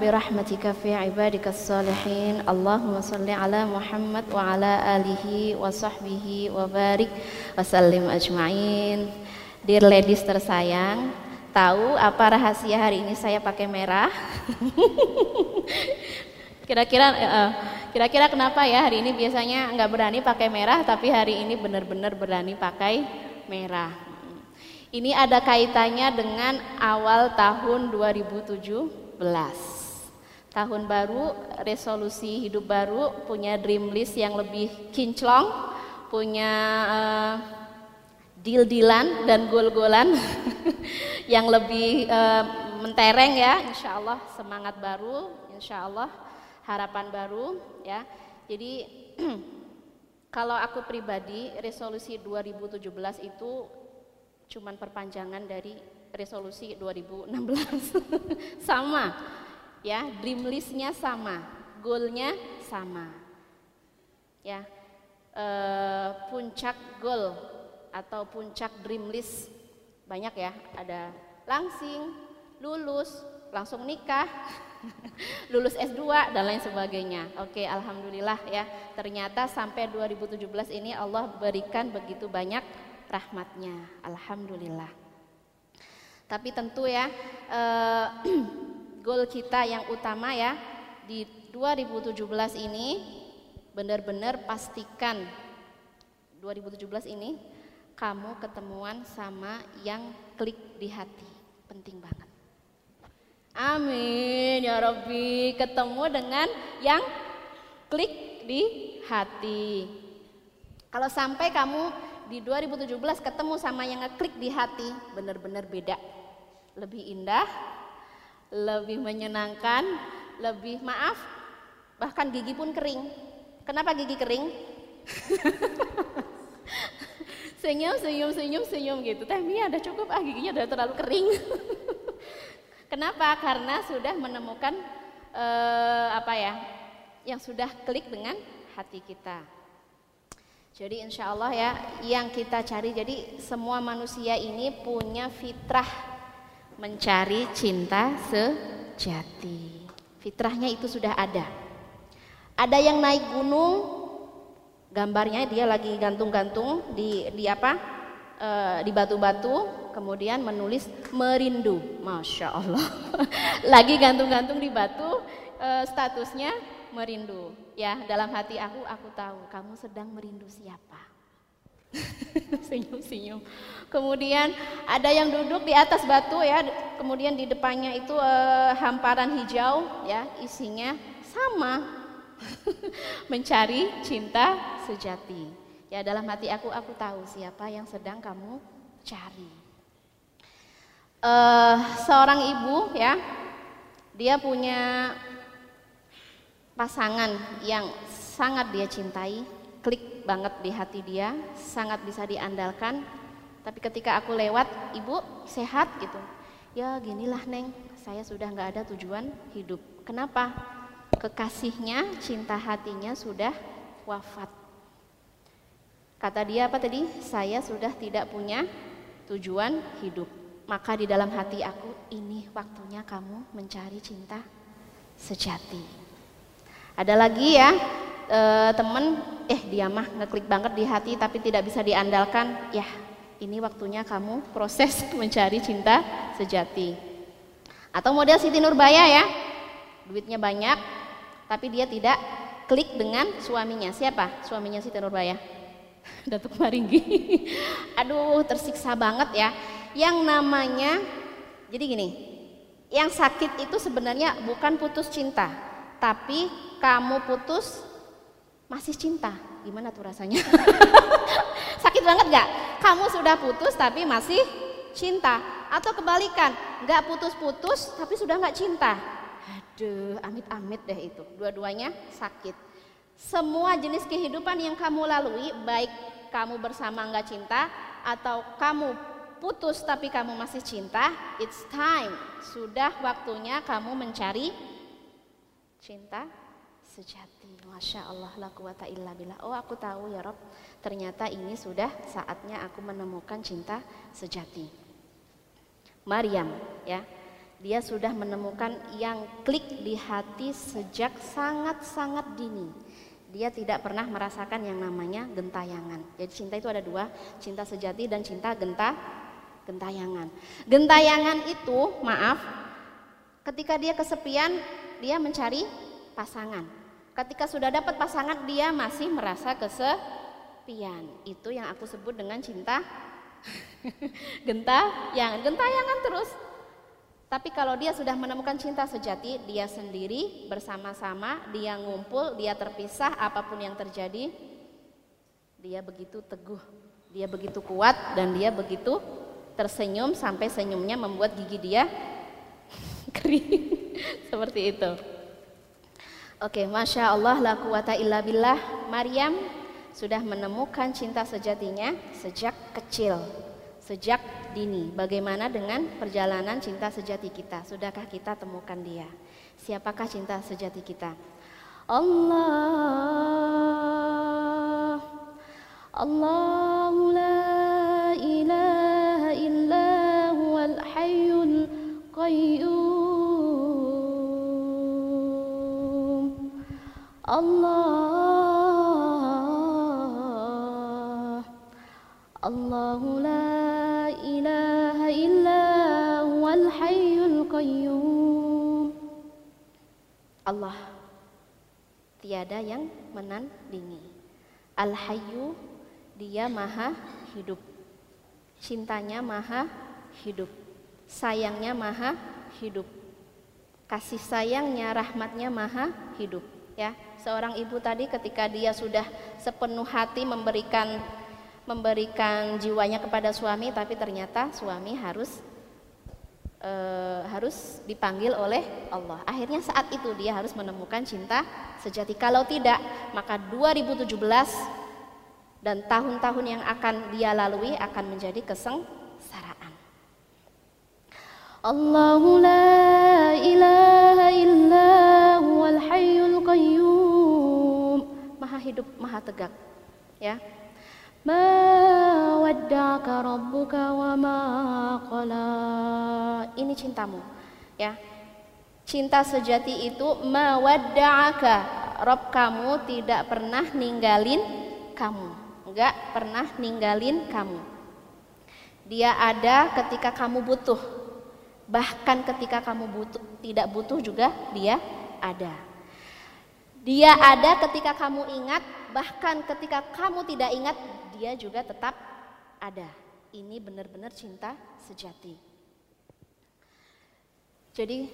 برحمتك في عبادك الصالحين اللهم صل على محمد وعلى آله وصحبه وبارك وسلم أجمعين Dear ladies tersayang, tahu apa rahasia hari ini saya pakai merah? Kira-kira uh, kira-kira kenapa ya hari ini biasanya nggak berani pakai merah tapi hari ini benar-benar berani pakai merah. Ini ada kaitannya dengan awal tahun 2017. Tahun baru, resolusi hidup baru, punya dream list yang lebih kinclong, punya uh, deal-dealan dan gol-golan yang lebih uh, mentereng ya. Insya Allah semangat baru insya Allah harapan baru ya. Jadi kalau aku pribadi resolusi 2017 itu cuman perpanjangan dari resolusi 2016 sama ya dream listnya sama goalnya sama. Ya uh, puncak goal atau puncak dream list banyak ya. Ada langsing lulus langsung nikah lulus S2 dan lain sebagainya. Oke alhamdulillah ya. Ternyata sampai 2017 ini Allah berikan begitu banyak rahmatnya. Alhamdulillah. Tapi tentu ya eh, goal kita yang utama ya di 2017 ini benar-benar pastikan 2017 ini kamu ketemuan sama yang klik di hati. Penting banget. Amin ya Rabbi. Ketemu dengan yang klik di hati. Kalau sampai kamu di 2017 ketemu sama yang ngeklik di hati, benar-benar beda. Lebih indah, lebih menyenangkan, lebih maaf, bahkan gigi pun kering. Kenapa gigi kering? senyum senyum senyum senyum gitu. Teh ada cukup? Ah giginya udah terlalu kering. Kenapa? Karena sudah menemukan uh, apa ya yang sudah klik dengan hati kita. Jadi insya Allah ya yang kita cari jadi semua manusia ini punya fitrah mencari cinta sejati. Fitrahnya itu sudah ada. Ada yang naik gunung gambarnya dia lagi gantung-gantung di di apa? E, di batu-batu kemudian menulis merindu. Masya Allah. Lagi gantung-gantung di batu e, statusnya merindu. Ya dalam hati aku aku tahu kamu sedang merindu siapa senyum-senyum kemudian ada yang duduk di atas batu ya kemudian di depannya itu e, hamparan hijau ya isinya sama mencari cinta sejati. Ya dalam hati aku aku tahu siapa yang sedang kamu cari. Uh, seorang ibu ya, dia punya pasangan yang sangat dia cintai, klik banget di hati dia, sangat bisa diandalkan. Tapi ketika aku lewat, ibu sehat gitu. Ya ginilah neng, saya sudah nggak ada tujuan hidup. Kenapa? kekasihnya, cinta hatinya sudah wafat. Kata dia apa tadi? Saya sudah tidak punya tujuan hidup. Maka di dalam hati aku, ini waktunya kamu mencari cinta sejati. Ada lagi ya, e, temen, eh dia mah ngeklik banget di hati tapi tidak bisa diandalkan. Ya, ini waktunya kamu proses mencari cinta sejati. Atau model Siti Nurbaya ya, duitnya banyak, tapi dia tidak klik dengan suaminya. Siapa? Suaminya Siti Nurbaya. Datuk Maringgi. Aduh, tersiksa banget ya. Yang namanya jadi gini, yang sakit itu sebenarnya bukan putus cinta, tapi kamu putus masih cinta. Gimana tuh rasanya? sakit banget gak? Kamu sudah putus tapi masih cinta. Atau kebalikan, gak putus-putus tapi sudah gak cinta Aduh, amit-amit deh itu. Dua-duanya sakit. Semua jenis kehidupan yang kamu lalui, baik kamu bersama nggak cinta atau kamu putus tapi kamu masih cinta, it's time. Sudah waktunya kamu mencari cinta sejati. Masya Allah la quwata illa billah. Oh aku tahu ya Rob, ternyata ini sudah saatnya aku menemukan cinta sejati. Maryam ya, Dia sudah menemukan yang klik di hati sejak sangat-sangat dini. Dia tidak pernah merasakan yang namanya gentayangan. Jadi cinta itu ada dua, cinta sejati dan cinta genta gentayangan. Gentayangan itu, maaf, ketika dia kesepian, dia mencari pasangan. Ketika sudah dapat pasangan, dia masih merasa kesepian. Itu yang aku sebut dengan cinta gentayangan. Gentayangan terus tapi kalau dia sudah menemukan cinta sejati, dia sendiri bersama-sama, dia ngumpul, dia terpisah, apa pun yang terjadi, dia begitu teguh, dia begitu kuat, dan dia begitu tersenyum sampai senyumnya membuat gigi dia kering. Seperti itu. Oke, masya Allah, la quwata illa billah. Maryam sudah menemukan cinta sejatinya sejak kecil sejak dini. Bagaimana dengan perjalanan cinta sejati kita? Sudahkah kita temukan dia? Siapakah cinta sejati kita? Allah Allah la ilaha illa huwal hayyul qayyum Allah. Allah la ilaha illa huwal hayyul qayyum. Allah tiada yang menandingi. Al Hayyu dia maha hidup. Cintanya maha hidup. Sayangnya maha hidup. Kasih sayangnya rahmatnya maha hidup ya seorang ibu tadi ketika dia sudah sepenuh hati memberikan memberikan jiwanya kepada suami tapi ternyata suami harus e, harus dipanggil oleh Allah. Akhirnya saat itu dia harus menemukan cinta sejati. Kalau tidak, maka 2017 dan tahun-tahun yang akan dia lalui akan menjadi kesengsaraan. Allahu la ilaha illa huwal hayyul qayyum. Hidup, maha tegak. Ya, Ma wadda'aka rabbuka wa ma qala. Ini cintamu, ya. Cinta sejati itu ma wadda'aka. Rob kamu tidak pernah ninggalin kamu. Enggak pernah ninggalin kamu. Dia ada ketika kamu butuh. Bahkan ketika kamu butuh, tidak butuh juga dia ada. Dia ada ketika kamu ingat, bahkan ketika kamu tidak ingat, dia juga tetap ada. Ini benar-benar cinta sejati. Jadi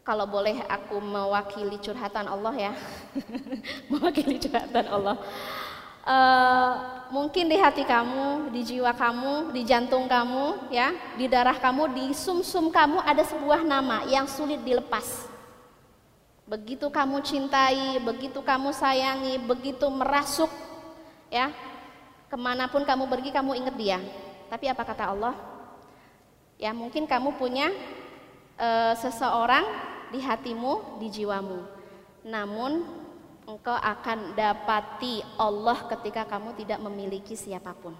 kalau boleh aku mewakili curhatan Allah ya, mewakili curhatan Allah. Uh, mungkin di hati kamu, di jiwa kamu, di jantung kamu, ya, di darah kamu, di sumsum -sum kamu ada sebuah nama yang sulit dilepas. Begitu kamu cintai, begitu kamu sayangi, begitu merasuk, ya, Ke mana pun kamu pergi kamu ingat dia. Tapi apa kata Allah? Ya mungkin kamu punya e, seseorang di hatimu, di jiwamu. Namun engkau akan dapati Allah ketika kamu tidak memiliki siapa pun.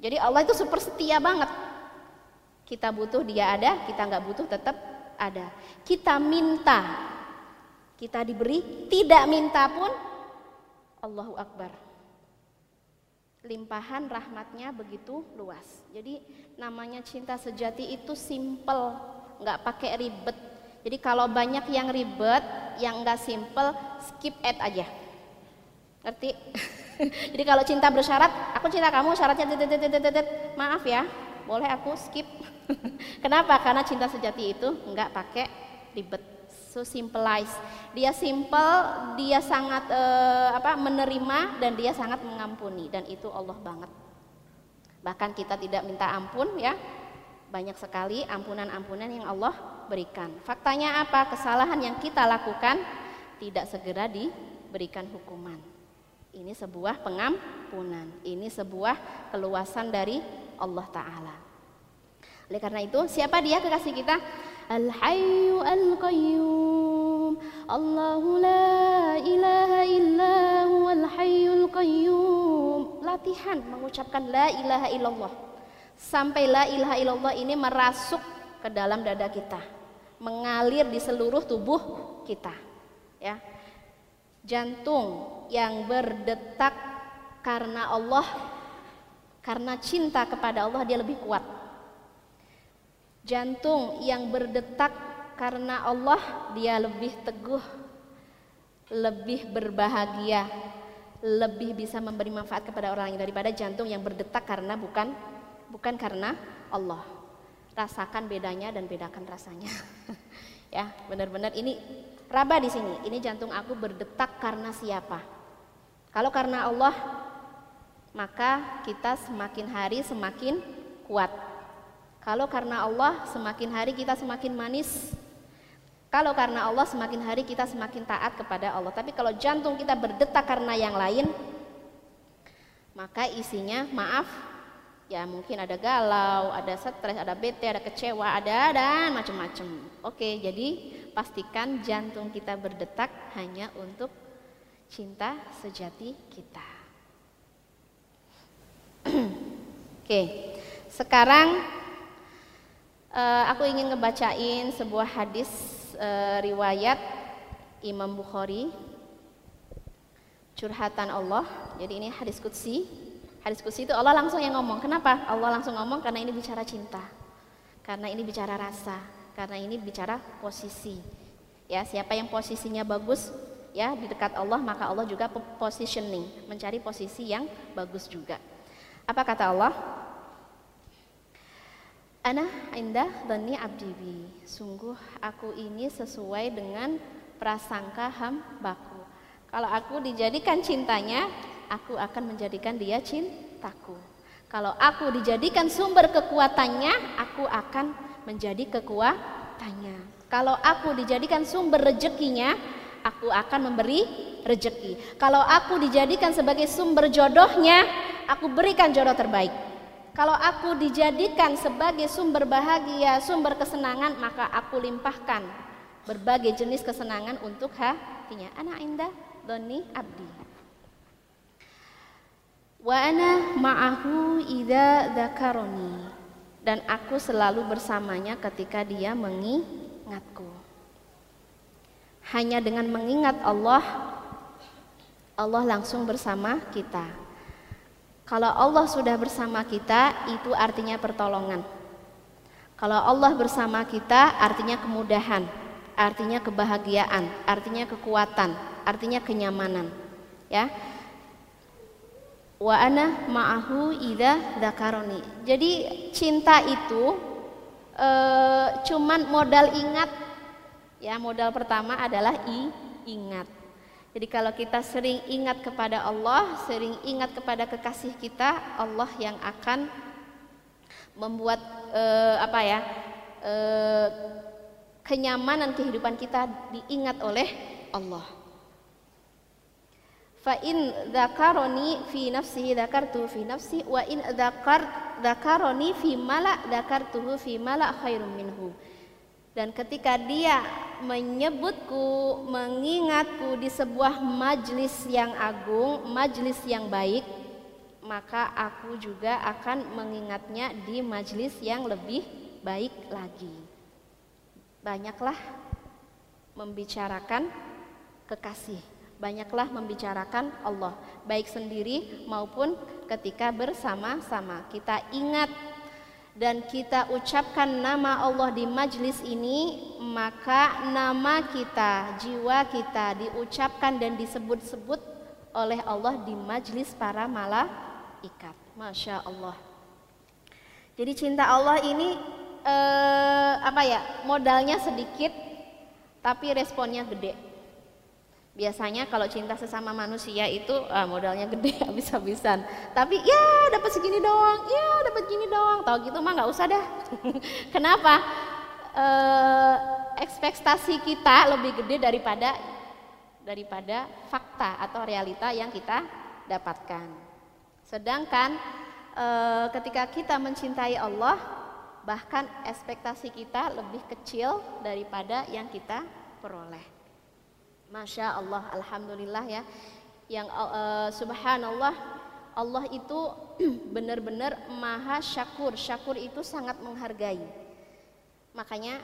Jadi Allah itu super setia banget. Kita butuh dia ada, kita nggak butuh tetap ada. Kita minta, kita diberi, tidak minta pun Allahu Akbar limpahan rahmatnya begitu luas. Jadi namanya cinta sejati itu simple, nggak pakai ribet. Jadi kalau banyak yang ribet, yang nggak simple, skip ad aja. Ngerti? Jadi kalau cinta bersyarat, aku cinta kamu, syaratnya maaf ya, boleh aku skip. Kenapa? Karena cinta sejati itu nggak pakai ribet so simplize. Dia simple, dia sangat uh, apa menerima dan dia sangat mengampuni dan itu Allah banget. Bahkan kita tidak minta ampun ya. Banyak sekali ampunan-ampunan yang Allah berikan. Faktanya apa? Kesalahan yang kita lakukan tidak segera diberikan hukuman. Ini sebuah pengampunan. Ini sebuah keluasan dari Allah taala. Oleh karena itu, siapa dia kekasih kita? Al-Hayyu Al-Qayyum Allahu la ilaha illa huwal hayyul qayyum Latihan mengucapkan la ilaha illallah Sampai la ilaha illallah ini merasuk ke dalam dada kita, mengalir di seluruh tubuh kita. Ya. Jantung yang berdetak karena Allah karena cinta kepada Allah dia lebih kuat. Jantung yang berdetak karena Allah dia lebih teguh, lebih berbahagia, lebih bisa memberi manfaat kepada orang lain daripada jantung yang berdetak karena bukan bukan karena Allah. Rasakan bedanya dan bedakan rasanya. ya, benar-benar ini raba di sini. Ini jantung aku berdetak karena siapa? Kalau karena Allah, maka kita semakin hari semakin kuat. Kalau karena Allah, semakin hari kita semakin manis, kalau karena Allah semakin hari kita semakin taat kepada Allah. Tapi kalau jantung kita berdetak karena yang lain, maka isinya maaf, ya mungkin ada galau, ada stres, ada bete, ada kecewa, ada dan macam-macam. Oke, jadi pastikan jantung kita berdetak hanya untuk cinta sejati kita. Oke, sekarang uh, aku ingin ngebacain sebuah hadis e, riwayat Imam Bukhari curhatan Allah. Jadi ini hadis kutsi. Hadis kutsi itu Allah langsung yang ngomong. Kenapa? Allah langsung ngomong karena ini bicara cinta. Karena ini bicara rasa, karena ini bicara posisi. Ya, siapa yang posisinya bagus ya di dekat Allah, maka Allah juga positioning, mencari posisi yang bagus juga. Apa kata Allah? Ana indah dani abdibi. Sungguh aku ini sesuai dengan prasangka hambaku. Kalau aku dijadikan cintanya, aku akan menjadikan dia cintaku. Kalau aku dijadikan sumber kekuatannya, aku akan menjadi kekuatannya. Kalau aku dijadikan sumber rezekinya, aku akan memberi rezeki. Kalau aku dijadikan sebagai sumber jodohnya, aku berikan jodoh terbaik. Kalau aku dijadikan sebagai sumber bahagia, sumber kesenangan, maka aku limpahkan berbagai jenis kesenangan untuk hatinya. Anak indah doni abdi. Wa ana ma'ahu idza dzakaroni. Dan aku selalu bersamanya ketika dia mengingatku. Hanya dengan mengingat Allah, Allah langsung bersama kita. Kalau Allah sudah bersama kita, itu artinya pertolongan. Kalau Allah bersama kita, artinya kemudahan, artinya kebahagiaan, artinya kekuatan, artinya kenyamanan. Ya. Wa ma'ahu idza dzakaroni. Jadi cinta itu e, cuman modal ingat. Ya, modal pertama adalah i, ingat. Jadi kalau kita sering ingat kepada Allah, sering ingat kepada kekasih kita, Allah yang akan membuat eh, apa ya eh, kenyamanan kehidupan kita diingat oleh Allah. Fa in dzakaroni fi nafsihi dzakartu fi nafsi wa in dzakar dzakaroni fi mala dzakartuhu fi mala khairum minhu. Dan ketika dia menyebutku, mengingatku di sebuah majlis yang agung, majlis yang baik, maka aku juga akan mengingatnya di majlis yang lebih baik lagi. Banyaklah membicarakan kekasih, banyaklah membicarakan Allah, baik sendiri maupun ketika bersama-sama. Kita ingat dan kita ucapkan nama Allah di majlis ini, maka nama kita, jiwa kita diucapkan dan disebut-sebut oleh Allah di majlis para malaikat. Masya Allah. Jadi cinta Allah ini eh, apa ya? Modalnya sedikit, tapi responnya gede. Biasanya kalau cinta sesama manusia itu ah, modalnya gede habis-habisan. Tapi ya dapat segini doang, ya dapat gini doang. Tahu gitu mah nggak usah dah. Kenapa? E, ekspektasi kita lebih gede daripada daripada fakta atau realita yang kita dapatkan. Sedangkan e, ketika kita mencintai Allah, bahkan ekspektasi kita lebih kecil daripada yang kita peroleh. Masya Allah, Alhamdulillah ya. Yang uh, subhanallah, Allah itu benar-benar maha syakur. Syakur itu sangat menghargai. Makanya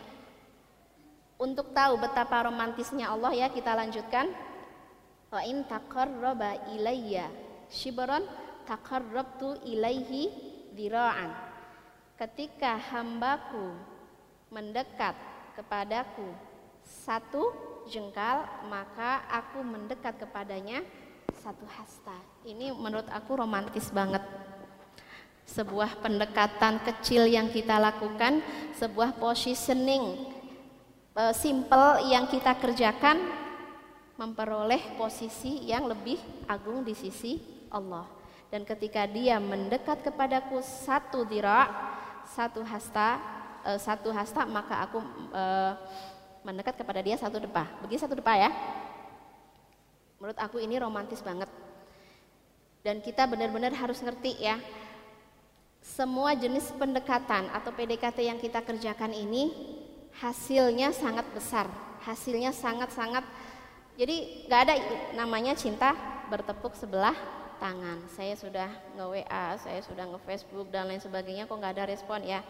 untuk tahu betapa romantisnya Allah ya kita lanjutkan. Wa in taqarraba ilayya shibran taqarrabtu ilaihi dira'an. Ketika hambaku mendekat kepadaku satu jengkal, maka aku mendekat kepadanya satu hasta. Ini menurut aku romantis banget. Sebuah pendekatan kecil yang kita lakukan, sebuah positioning e, simple yang kita kerjakan memperoleh posisi yang lebih agung di sisi Allah. Dan ketika dia mendekat kepadaku satu dira, satu hasta, e, satu hasta, maka aku e, mendekat kepada dia satu depa. Begini satu depa ya. Menurut aku ini romantis banget. Dan kita benar-benar harus ngerti ya. Semua jenis pendekatan atau PDKT yang kita kerjakan ini hasilnya sangat besar, hasilnya sangat-sangat jadi nggak ada namanya cinta bertepuk sebelah tangan. Saya sudah nge WA, saya sudah nge Facebook dan lain sebagainya kok nggak ada respon ya.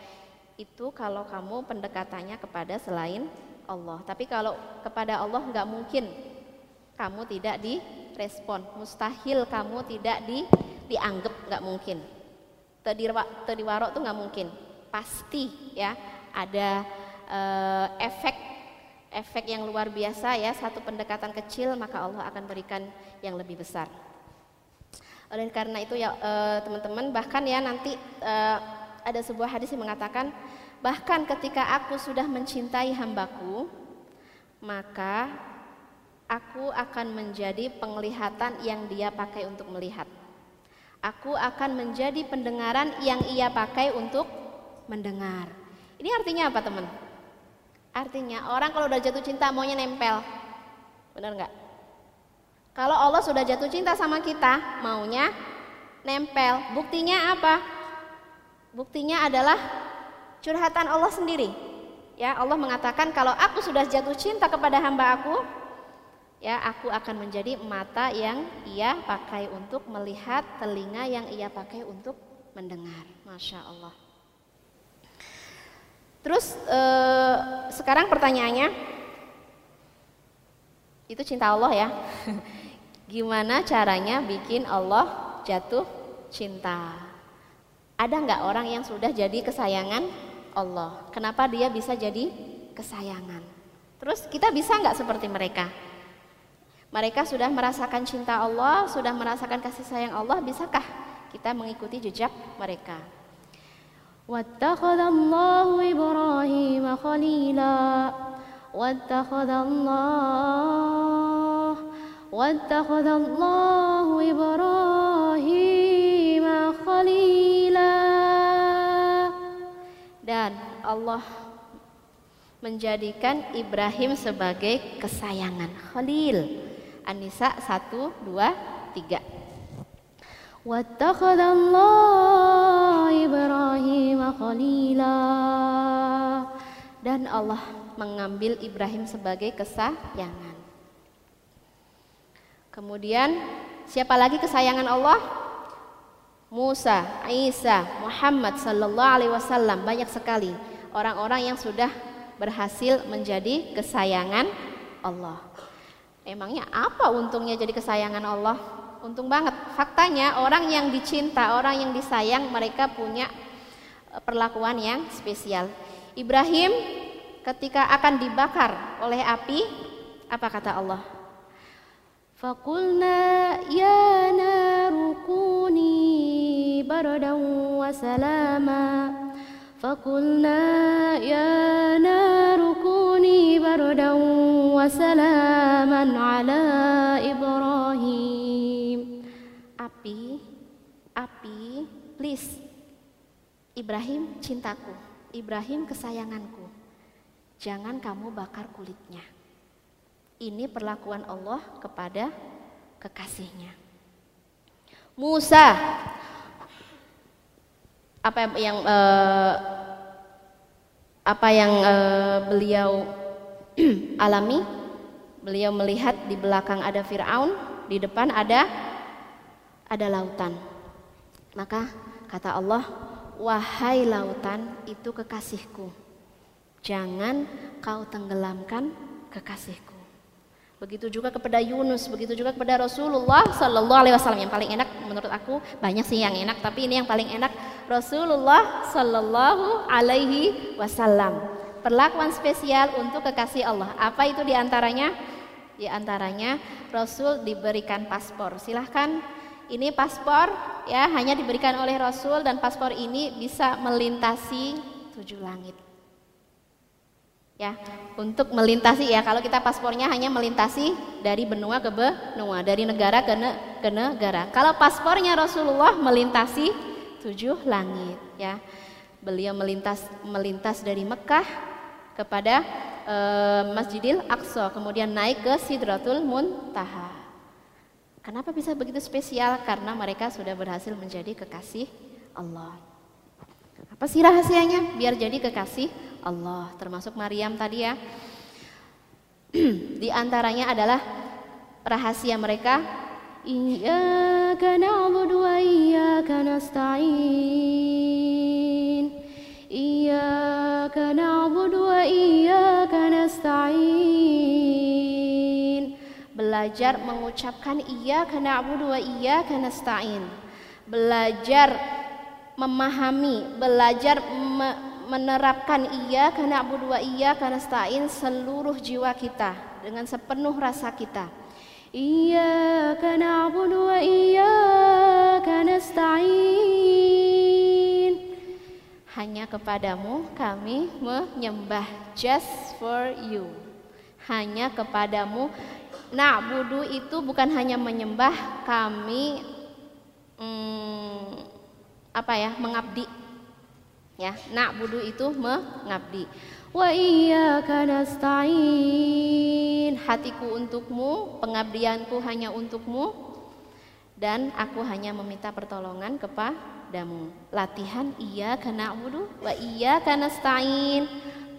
Itu kalau kamu pendekatannya kepada selain Allah. Tapi kalau kepada Allah nggak mungkin kamu tidak direspon, mustahil kamu tidak di, dianggap nggak mungkin. Tediwarok tuh nggak mungkin, pasti ya ada uh, efek efek yang luar biasa ya satu pendekatan kecil maka Allah akan berikan yang lebih besar. Oleh karena itu ya uh, teman-teman bahkan ya nanti uh, ada sebuah hadis yang mengatakan bahkan ketika aku sudah mencintai hambaku maka aku akan menjadi penglihatan yang dia pakai untuk melihat. Aku akan menjadi pendengaran yang ia pakai untuk mendengar. Ini artinya apa teman? Artinya orang kalau udah jatuh cinta maunya nempel. Benar nggak? Kalau Allah sudah jatuh cinta sama kita, maunya nempel. Buktinya apa? Buktinya adalah curhatan Allah sendiri. Ya, Allah mengatakan kalau aku sudah jatuh cinta kepada hamba aku, ya aku akan menjadi mata yang ia pakai untuk melihat, telinga yang ia pakai untuk mendengar. Masya Allah. Terus eh, sekarang pertanyaannya, itu cinta Allah ya. Gimana caranya bikin Allah jatuh cinta? Ada nggak orang yang sudah jadi kesayangan Allah? Kenapa dia bisa jadi kesayangan? Terus kita bisa nggak seperti mereka? Mereka sudah merasakan cinta Allah, sudah merasakan kasih sayang Allah, bisakah kita mengikuti jejak mereka? واتخذ الله إبراهيم خليلا واتخذ الله واتخذ الله إبراهيم خليلا dan Allah menjadikan Ibrahim sebagai kesayangan Khalil An-Nisa 1 2 3 اللَّهُ Ibrahim khalila dan Allah mengambil Ibrahim sebagai kesayangan. Kemudian siapa lagi kesayangan Allah? Musa, Isa, Muhammad sallallahu alaihi wasallam banyak sekali orang-orang yang sudah berhasil menjadi kesayangan Allah. Emangnya apa untungnya jadi kesayangan Allah? untung banget. Faktanya orang yang dicinta, orang yang disayang, mereka punya e, perlakuan yang spesial. Ibrahim ketika akan dibakar oleh api, apa kata Allah? Fakulna ya narukuni wa salama Fakulna ya narukuni bardan wa salaman ala Ibrahim api, api, please. Ibrahim cintaku, Ibrahim kesayanganku. Jangan kamu bakar kulitnya. Ini perlakuan Allah kepada kekasihnya. Musa, apa yang uh, apa yang uh, beliau alami? Beliau melihat di belakang ada Firaun, di depan ada ada lautan. Maka kata Allah, wahai lautan itu kekasihku. Jangan kau tenggelamkan kekasihku. Begitu juga kepada Yunus, begitu juga kepada Rasulullah Sallallahu Alaihi Wasallam. Yang paling enak menurut aku banyak sih yang enak, tapi ini yang paling enak Rasulullah Sallallahu Alaihi Wasallam. Perlakuan spesial untuk kekasih Allah. Apa itu di antaranya? Di antaranya Rasul diberikan paspor. Silahkan ini paspor ya hanya diberikan oleh Rasul dan paspor ini bisa melintasi tujuh langit ya untuk melintasi ya kalau kita paspornya hanya melintasi dari benua ke benua dari negara ke, ne, ke negara kalau paspornya Rasulullah melintasi tujuh langit ya. Beliau melintas melintas dari Mekah kepada e, Masjidil Aqsa kemudian naik ke Sidratul Muntaha. Kenapa bisa begitu spesial? Karena mereka sudah berhasil menjadi kekasih Allah. Apa sih rahasianya? Biar jadi kekasih Allah, termasuk Maryam tadi ya. Di antaranya adalah rahasia mereka Wa iyyaka nasta'in Iyyaka na'budu wa iyyaka nasta'in Belajar mengucapkan iyyaka na'budu wa iyyaka nasta'in Belajar memahami, belajar me menerapkan iya karena abu dua iya karena stain seluruh jiwa kita dengan sepenuh rasa kita. Dua iya karena stain hanya kepadamu kami menyembah just for you. Hanya kepadamu Na'budu itu bukan hanya menyembah kami hmm, apa ya mengabdi Ya, nak budu itu mengabdi. Wa iyyaka nasta'in. Hatiku untukmu, pengabdianku hanya untukmu dan aku hanya meminta pertolongan kepadamu. Latihan iya karena budu wa iya karena stain.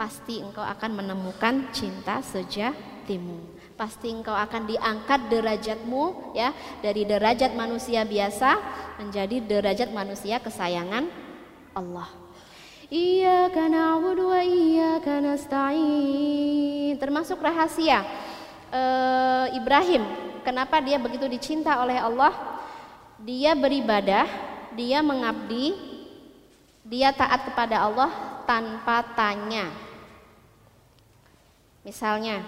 Pasti engkau akan menemukan cinta sejatimu. Pasti engkau akan diangkat derajatmu ya dari derajat manusia biasa menjadi derajat manusia kesayangan Allah. Iya karena wa karena nasta'in. Termasuk rahasia uh, Ibrahim. Kenapa dia begitu dicinta oleh Allah? Dia beribadah, dia mengabdi, dia taat kepada Allah tanpa tanya. Misalnya,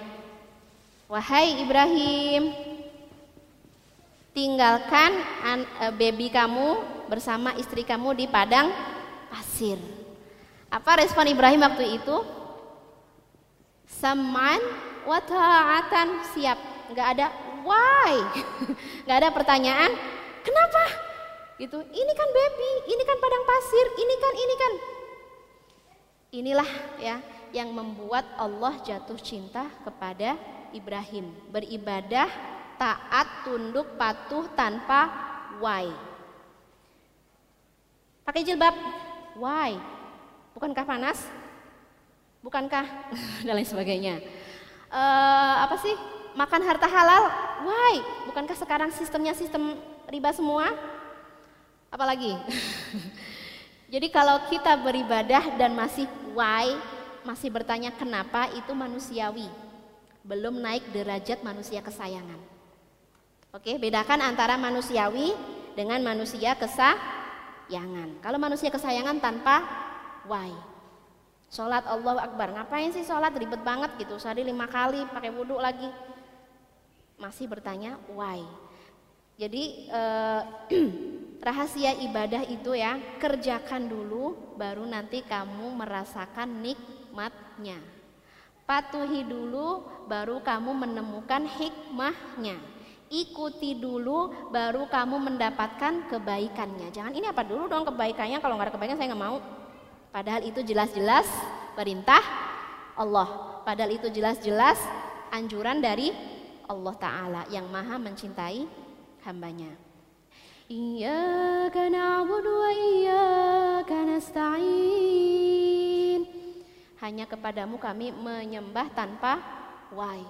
wahai Ibrahim, tinggalkan eh, baby kamu bersama istri kamu di padang pasir. Apa respon Ibrahim waktu itu? Saman wa ta'atan siap. Enggak ada why. Enggak ada pertanyaan, kenapa? Gitu. Ini kan baby, ini kan padang pasir, ini kan ini kan. Inilah ya yang membuat Allah jatuh cinta kepada Ibrahim. Beribadah, taat, tunduk, patuh tanpa why. Pakai jilbab, why? Bukankah panas? Bukankah dan lain sebagainya? Uh, apa sih? Makan harta halal? Why? Bukankah sekarang sistemnya sistem riba semua? Apalagi? Jadi kalau kita beribadah dan masih why, masih bertanya kenapa itu manusiawi. Belum naik derajat manusia kesayangan. Oke, bedakan antara manusiawi dengan manusia kesayangan. Kalau manusia kesayangan tanpa why? Sholat Allah Akbar. Ngapain sih sholat? Ribet banget gitu. Sehari lima kali pakai wudhu lagi. Masih bertanya why? Jadi eh, rahasia ibadah itu ya kerjakan dulu baru nanti kamu merasakan nikmatnya. Patuhi dulu baru kamu menemukan hikmahnya. Ikuti dulu baru kamu mendapatkan kebaikannya. Jangan ini apa dulu dong kebaikannya? Kalau nggak ada kebaikan saya nggak mau Padahal itu jelas-jelas perintah Allah. Padahal itu jelas-jelas anjuran dari Allah Ta'ala yang maha mencintai hambanya. Iyyaka na'budu wa iyyaka nasta'in. Hanya kepadamu kami menyembah tanpa why.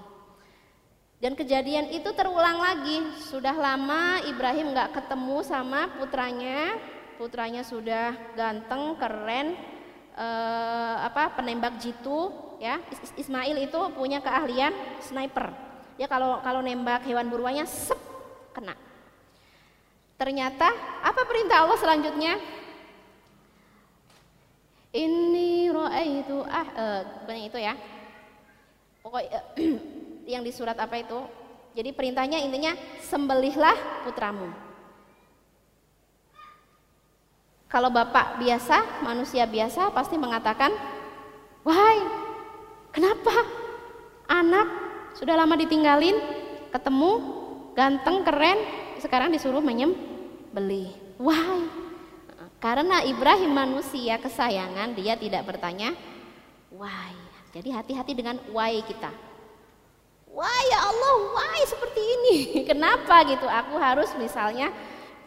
Dan kejadian itu terulang lagi. Sudah lama Ibrahim nggak ketemu sama putranya. Putranya sudah ganteng, keren, eh, apa penembak jitu ya. Ismail itu punya keahlian sniper. Ya kalau kalau nembak hewan buruannya sep kena. Ternyata apa perintah Allah selanjutnya? Ini itu ah eh, itu ya. Pokok yang di surat apa itu? Jadi perintahnya intinya sembelihlah putramu kalau bapak biasa, manusia biasa pasti mengatakan, "Wahai, kenapa anak sudah lama ditinggalin, ketemu, ganteng, keren, sekarang disuruh menyembelih?" Wahai, karena Ibrahim manusia kesayangan, dia tidak bertanya why. Jadi hati-hati dengan why kita. Why ya Allah, why seperti ini? Kenapa gitu? Aku harus misalnya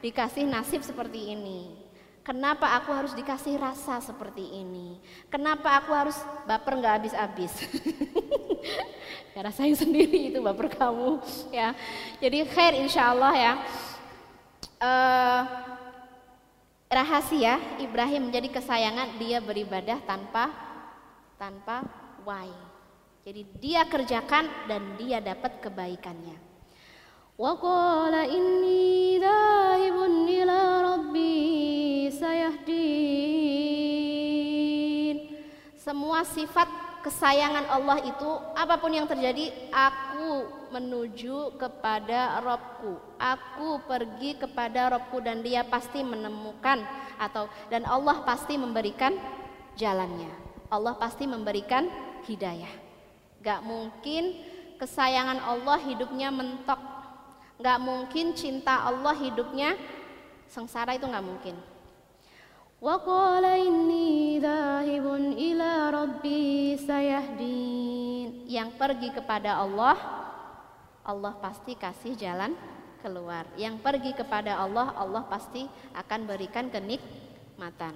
dikasih nasib seperti ini. Kenapa aku harus dikasih rasa seperti ini? Kenapa aku harus baper nggak habis-habis? ya rasain sendiri itu baper kamu ya. Jadi khair insya Allah ya. Uh, rahasia Ibrahim menjadi kesayangan dia beribadah tanpa tanpa why. Jadi dia kerjakan dan dia dapat kebaikannya. Wa qala inni dhahibun sayahdin. Semua sifat kesayangan Allah itu apa pun yang terjadi aku menuju kepada Robku. Aku pergi kepada Robku dan dia pasti menemukan atau dan Allah pasti memberikan jalannya. Allah pasti memberikan hidayah. Gak mungkin kesayangan Allah hidupnya mentok. Gak mungkin cinta Allah hidupnya sengsara itu gak mungkin وقال إني ذاهب إلى ربي سيهدين yang pergi kepada Allah Allah pasti kasih jalan keluar yang pergi kepada Allah Allah pasti akan berikan kenikmatan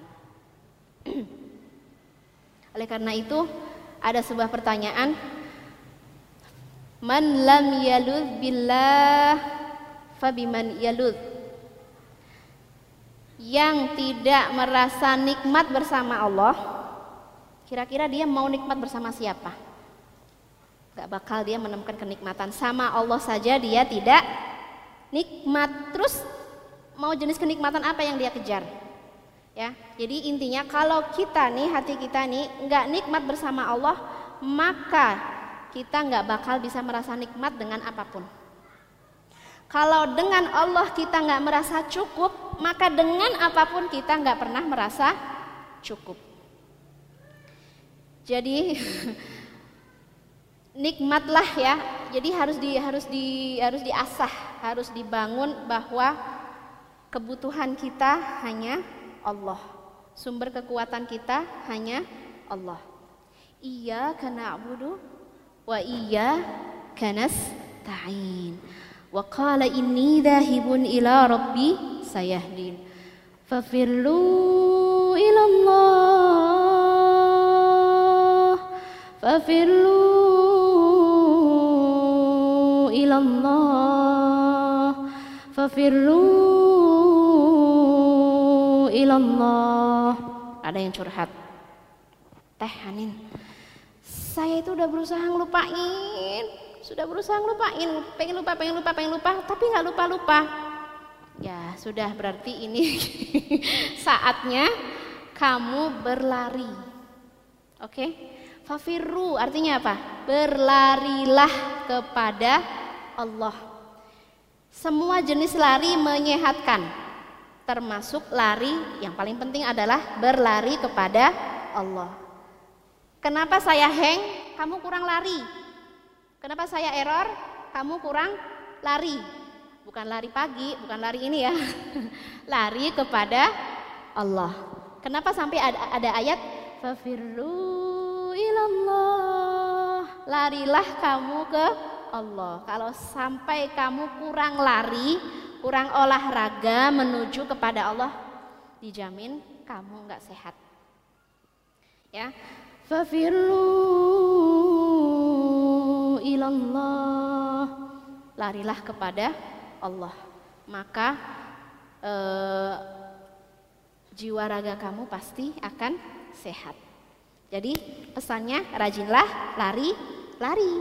oleh karena itu ada sebuah pertanyaan man lam yalud billah fabiman yalud yang tidak merasa nikmat bersama Allah, kira-kira dia mau nikmat bersama siapa? Gak bakal dia menemukan kenikmatan sama Allah saja dia tidak nikmat. Terus mau jenis kenikmatan apa yang dia kejar? Ya, jadi intinya kalau kita nih hati kita nih nggak nikmat bersama Allah, maka kita nggak bakal bisa merasa nikmat dengan apa pun. Kalau dengan Allah kita nggak merasa cukup, maka dengan apa pun kita nggak pernah merasa cukup. Jadi nikmatlah ya. Jadi harus di harus di harus diasah, harus dibangun bahwa kebutuhan kita hanya Allah. Sumber kekuatan kita hanya Allah. Iya karena abudu wa iya kanas ta'in wa qala inni dhahibun ila rabbi sayahdin. Fa fafirru ila Allah fa fafirru ila Allah fa fafirru ila Allah ada yang curhat. Teh Hanin saya itu udah berusaha ngelupain sudah berusaha ngelupain, pengen lupa, pengen lupa, pengen lupa, tapi nggak lupa-lupa. Ya sudah berarti ini saatnya kamu berlari. Oke? Okay? Fafiru artinya apa? Berlarilah kepada Allah. Semua jenis lari menyehatkan. Termasuk lari yang paling penting adalah berlari kepada Allah. Kenapa saya hang? Kamu kurang lari. Kenapa saya error? Kamu kurang lari. Bukan lari pagi, bukan lari ini ya. lari kepada Allah. Kenapa sampai ada, ada ayat fafirru ilallah. Larilah kamu ke Allah. Kalau sampai kamu kurang lari, kurang olahraga menuju kepada Allah, dijamin kamu nggak sehat. Ya. Fafirru ilallah larilah kepada Allah. Maka eh, jiwa raga kamu pasti akan sehat. Jadi pesannya rajinlah lari, lari,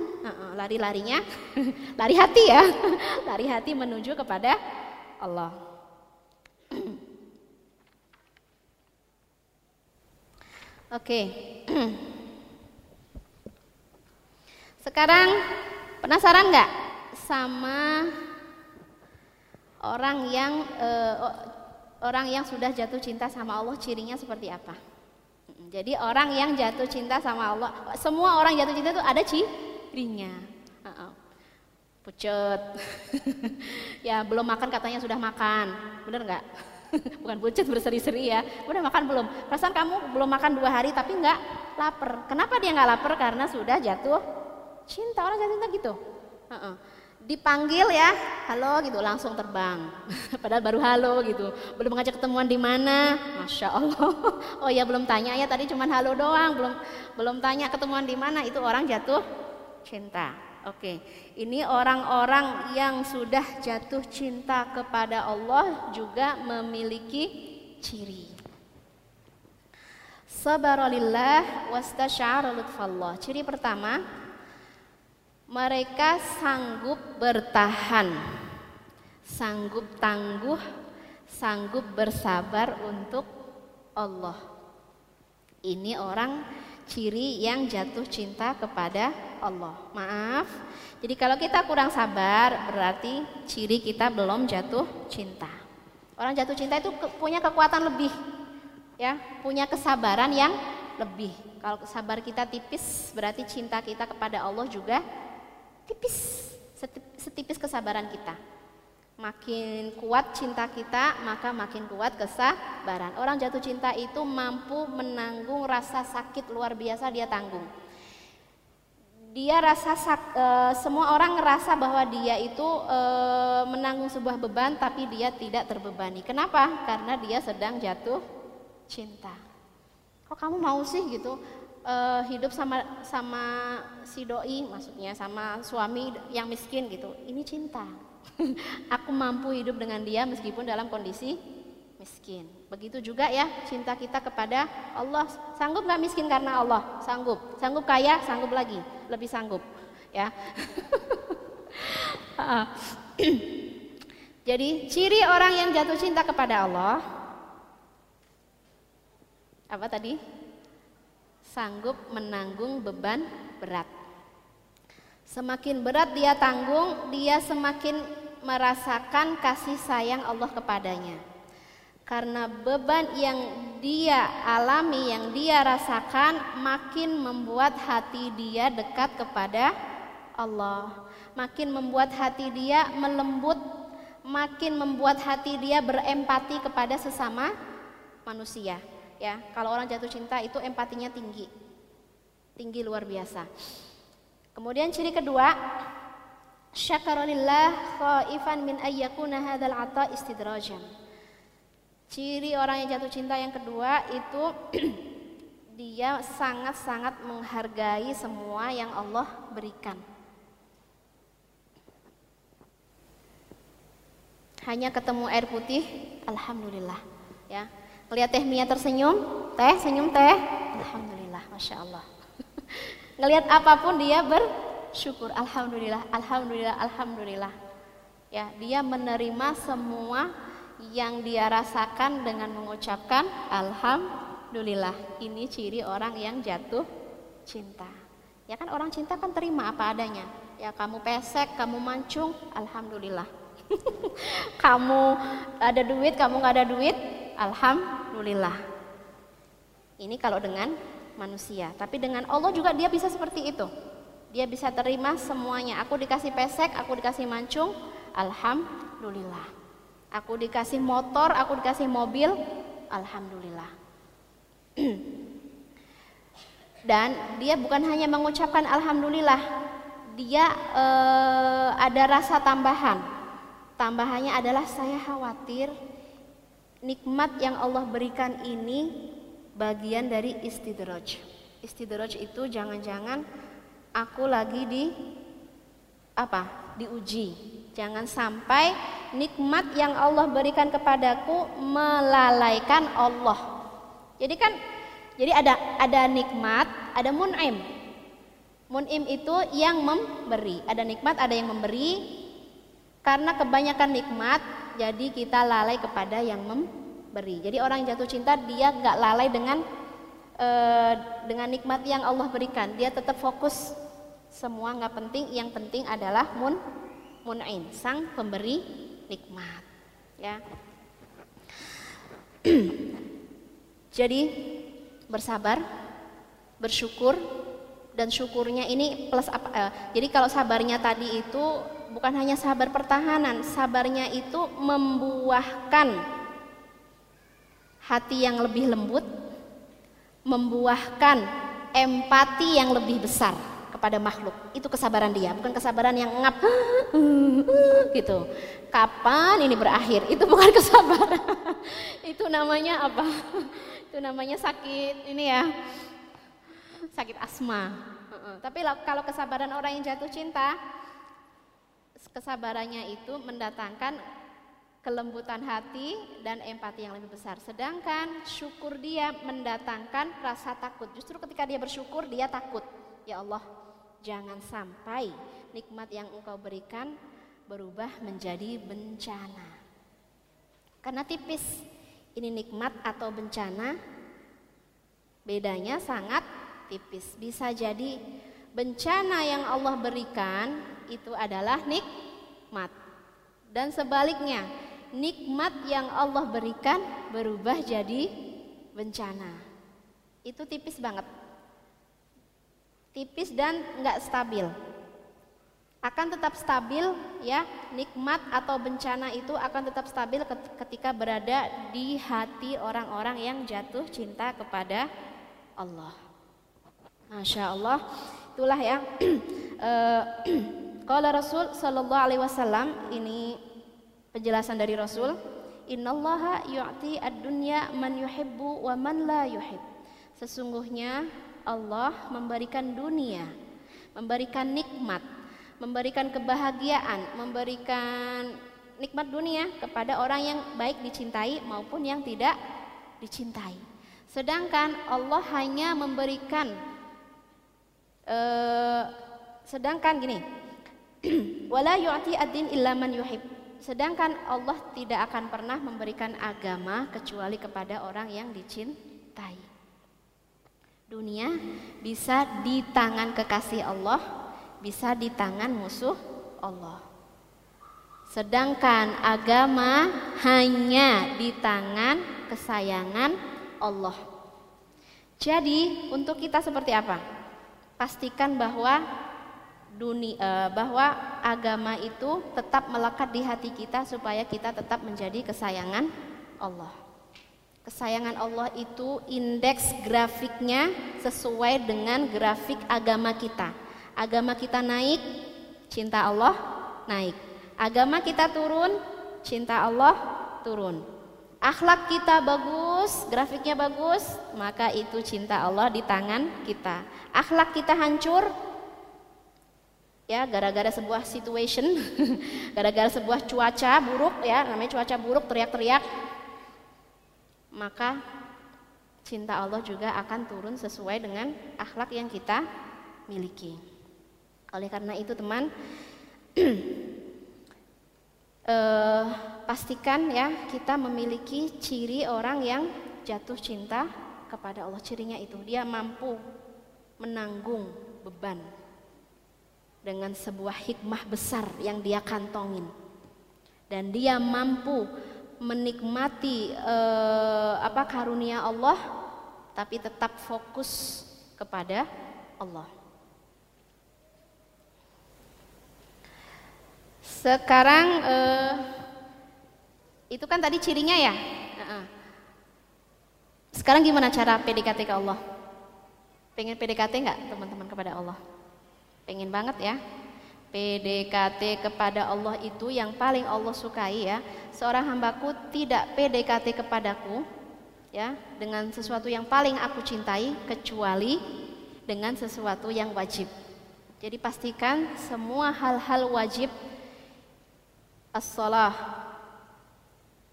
lari-larinya, lari hati ya, lari hati menuju kepada Allah. Oke, sekarang penasaran nggak sama orang yang uh, orang yang sudah jatuh cinta sama Allah cirinya seperti apa? Jadi orang yang jatuh cinta sama Allah, semua orang jatuh cinta itu ada cirinya. Pucut, ya belum makan katanya sudah makan, bener nggak? Bukan pucut berseri-seri ya, udah makan belum? Perasaan kamu belum makan dua hari tapi nggak lapar. Kenapa dia nggak lapar? Karena sudah jatuh cinta. Orang jatuh cinta gitu. Uh-uh dipanggil ya, halo gitu langsung terbang. Padahal baru halo gitu, belum ngajak ketemuan di mana, masya Allah. Oh ya belum tanya ya tadi cuman halo doang, belum belum tanya ketemuan di mana itu orang jatuh cinta. Oke, ini orang-orang yang sudah jatuh cinta kepada Allah juga memiliki ciri. Sabaralillah wastasyara lutfallah. Ciri pertama, mereka sanggup bertahan, sanggup tangguh, sanggup bersabar untuk Allah. Ini orang ciri yang jatuh cinta kepada Allah. Maaf. Jadi kalau kita kurang sabar berarti ciri kita belum jatuh cinta. Orang jatuh cinta itu punya kekuatan lebih. Ya, punya kesabaran yang lebih. Kalau sabar kita tipis berarti cinta kita kepada Allah juga tipis, setipis kesabaran kita. Makin kuat cinta kita, maka makin kuat kesabaran. Orang jatuh cinta itu mampu menanggung rasa sakit luar biasa dia tanggung. Dia rasa sak, e, semua orang ngerasa bahwa dia itu e, menanggung sebuah beban, tapi dia tidak terbebani. Kenapa? Karena dia sedang jatuh cinta. Kok kamu mau sih gitu? Uh, hidup sama sama si doi maksudnya sama suami yang miskin gitu. Ini cinta. Aku mampu hidup dengan dia meskipun dalam kondisi miskin. Begitu juga ya cinta kita kepada Allah. Sanggup nggak miskin karena Allah? Sanggup. Sanggup kaya? Sanggup lagi. Lebih sanggup ya. Jadi ciri orang yang jatuh cinta kepada Allah apa tadi sanggup menanggung beban berat. Semakin berat dia tanggung, dia semakin merasakan kasih sayang Allah kepadanya. Karena beban yang dia alami, yang dia rasakan, makin membuat hati dia dekat kepada Allah, makin membuat hati dia melembut, makin membuat hati dia berempati kepada sesama manusia ya. Kalau orang jatuh cinta itu empatinya tinggi. Tinggi luar biasa. Kemudian ciri kedua syakarulillah khaifan min ayyakuna hadzal ata istidrajan. Ciri orang yang jatuh cinta yang kedua itu dia sangat-sangat menghargai semua yang Allah berikan. Hanya ketemu air putih alhamdulillah ya Lihat Teh Mia tersenyum, Teh senyum Teh, Alhamdulillah, Masya Allah. Ngelihat apa pun dia bersyukur, Alhamdulillah, Alhamdulillah, Alhamdulillah. Ya, dia menerima semua yang dia rasakan dengan mengucapkan Alhamdulillah. Ini ciri orang yang jatuh cinta. Ya kan orang cinta kan terima apa adanya. Ya kamu pesek, kamu mancung, Alhamdulillah. kamu ada duit, kamu nggak ada duit, Alhamdulillah. Ini kalau dengan manusia, tapi dengan Allah juga dia bisa seperti itu. Dia bisa terima semuanya. Aku dikasih pesek, aku dikasih mancung, alhamdulillah. Aku dikasih motor, aku dikasih mobil, alhamdulillah. Dan dia bukan hanya mengucapkan alhamdulillah, dia eh, ada rasa tambahan. Tambahannya adalah saya khawatir nikmat yang Allah berikan ini bagian dari istidraj. Istidraj itu jangan-jangan aku lagi di apa? diuji. Jangan sampai nikmat yang Allah berikan kepadaku melalaikan Allah. Jadi kan Jadi ada ada nikmat, ada mun'im. Mun'im itu yang memberi. Ada nikmat, ada yang memberi. Karena kebanyakan nikmat, jadi kita lalai kepada yang memberi. Jadi orang jatuh cinta dia nggak lalai dengan uh, dengan nikmat yang Allah berikan. Dia tetap fokus semua nggak penting. Yang penting adalah mun mun'im, sang pemberi nikmat. Ya. Jadi bersabar, bersyukur dan syukurnya ini plus apa? Eh, jadi kalau sabarnya tadi itu bukan hanya sabar pertahanan, sabarnya itu membuahkan hati yang lebih lembut, membuahkan empati yang lebih besar kepada makhluk. Itu kesabaran dia, bukan kesabaran yang ngap gitu. Kapan ini berakhir? Itu bukan kesabaran. itu namanya apa? itu namanya sakit ini ya sakit asma tapi kalau kesabaran orang yang jatuh cinta kesabarannya itu mendatangkan kelembutan hati dan empati yang lebih besar. Sedangkan syukur dia mendatangkan rasa takut. Justru ketika dia bersyukur dia takut. Ya Allah jangan sampai nikmat yang engkau berikan berubah menjadi bencana. Karena tipis ini nikmat atau bencana bedanya sangat tipis. Bisa jadi bencana yang Allah berikan itu adalah nikmat. Dan sebaliknya, nikmat yang Allah berikan berubah jadi bencana. Itu tipis banget. Tipis dan nggak stabil akan tetap stabil ya nikmat atau bencana itu akan tetap stabil ketika berada di hati orang-orang yang jatuh cinta kepada Allah. Masya Allah, itulah ya. Kalau Rasul Shallallahu Alaihi Wasallam ini penjelasan dari Rasul. Innallaha yu'ti ad-dunya man yuhibbu wa man la yuhib. Sesungguhnya Allah memberikan dunia, memberikan nikmat memberikan kebahagiaan, memberikan nikmat dunia kepada orang yang baik dicintai maupun yang tidak dicintai. Sedangkan Allah hanya memberikan uh, sedangkan gini, wala yu'ti ad-din illa man yuhib. Sedangkan Allah tidak akan pernah memberikan agama kecuali kepada orang yang dicintai. Dunia bisa di tangan kekasih Allah bisa di tangan musuh Allah. Sedangkan agama hanya di tangan kesayangan Allah. Jadi, untuk kita seperti apa? Pastikan bahwa dunia eh, bahwa agama itu tetap melekat di hati kita supaya kita tetap menjadi kesayangan Allah. Kesayangan Allah itu indeks grafiknya sesuai dengan grafik agama kita. Agama kita naik, cinta Allah naik. Agama kita turun, cinta Allah turun. Akhlak kita bagus, grafiknya bagus, maka itu cinta Allah di tangan kita. Akhlak kita hancur, ya gara-gara sebuah situation, gara-gara sebuah cuaca buruk ya, namanya cuaca buruk teriak-teriak, maka cinta Allah juga akan turun sesuai dengan akhlak yang kita miliki. Oleh karena itu teman eh, pastikan ya kita memiliki ciri orang yang jatuh cinta kepada Allah. Cirinya itu dia mampu menanggung beban dengan sebuah hikmah besar yang dia kantongin. Dan dia mampu menikmati eh, apa karunia Allah tapi tetap fokus kepada Allah. Sekarang uh, itu kan tadi cirinya ya. Sekarang gimana cara PDKT ke Allah? Pengen PDKT nggak teman-teman kepada Allah? Pengen banget ya. PDKT kepada Allah itu yang paling Allah sukai ya. Seorang hambaku tidak PDKT kepadaku ya dengan sesuatu yang paling aku cintai kecuali dengan sesuatu yang wajib. Jadi pastikan semua hal-hal wajib as-salah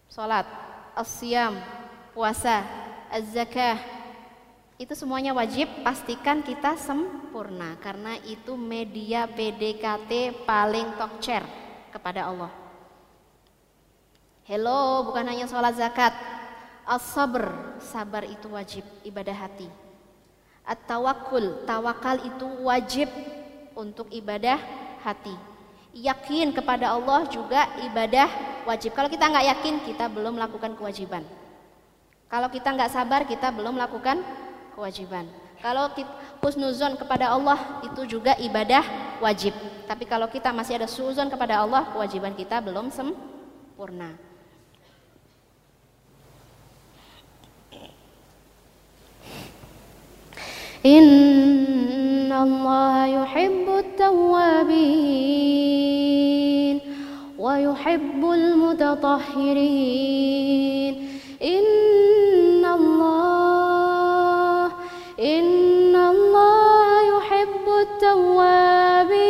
salat as-siyam puasa az-zakah Itu semuanya wajib, pastikan kita sempurna karena itu media PDKT paling tokcer kepada Allah. Hello, bukan hanya sholat zakat. As-sabr, sabar itu wajib, ibadah hati. At-tawakul, tawakal itu wajib untuk ibadah hati. Yakin kepada Allah juga ibadah wajib. Kalau kita nggak yakin, kita belum melakukan kewajiban. Kalau kita nggak sabar, kita belum melakukan kewajiban. Kalau husnuzon kepada Allah itu juga ibadah wajib. Tapi kalau kita masih ada suzon kepada Allah, kewajiban kita belum sempurna. Inna Allah yuhibbu tawabin mutatahhirin. Inna Allah Inna Allah yuhibbu tawabin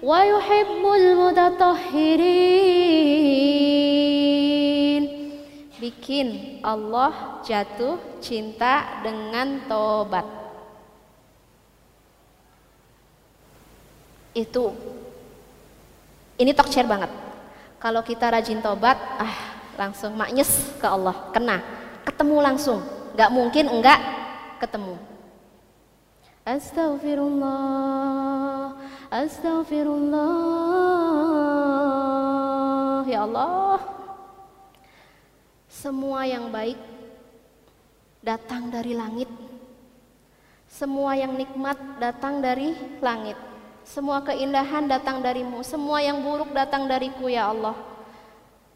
wa yuhibbul mutatahhirin. Bikin Allah jatuh cinta dengan tobat. Itu ini tokcer banget. Kalau kita rajin tobat, ah langsung maknyes ke Allah, kena, ketemu langsung. Gak mungkin enggak ketemu. Astaghfirullah, astaghfirullah. Ya Allah, semua yang baik datang dari langit. Semua yang nikmat datang dari langit. Semua keindahan datang darimu. Semua yang buruk datang dariku ya Allah.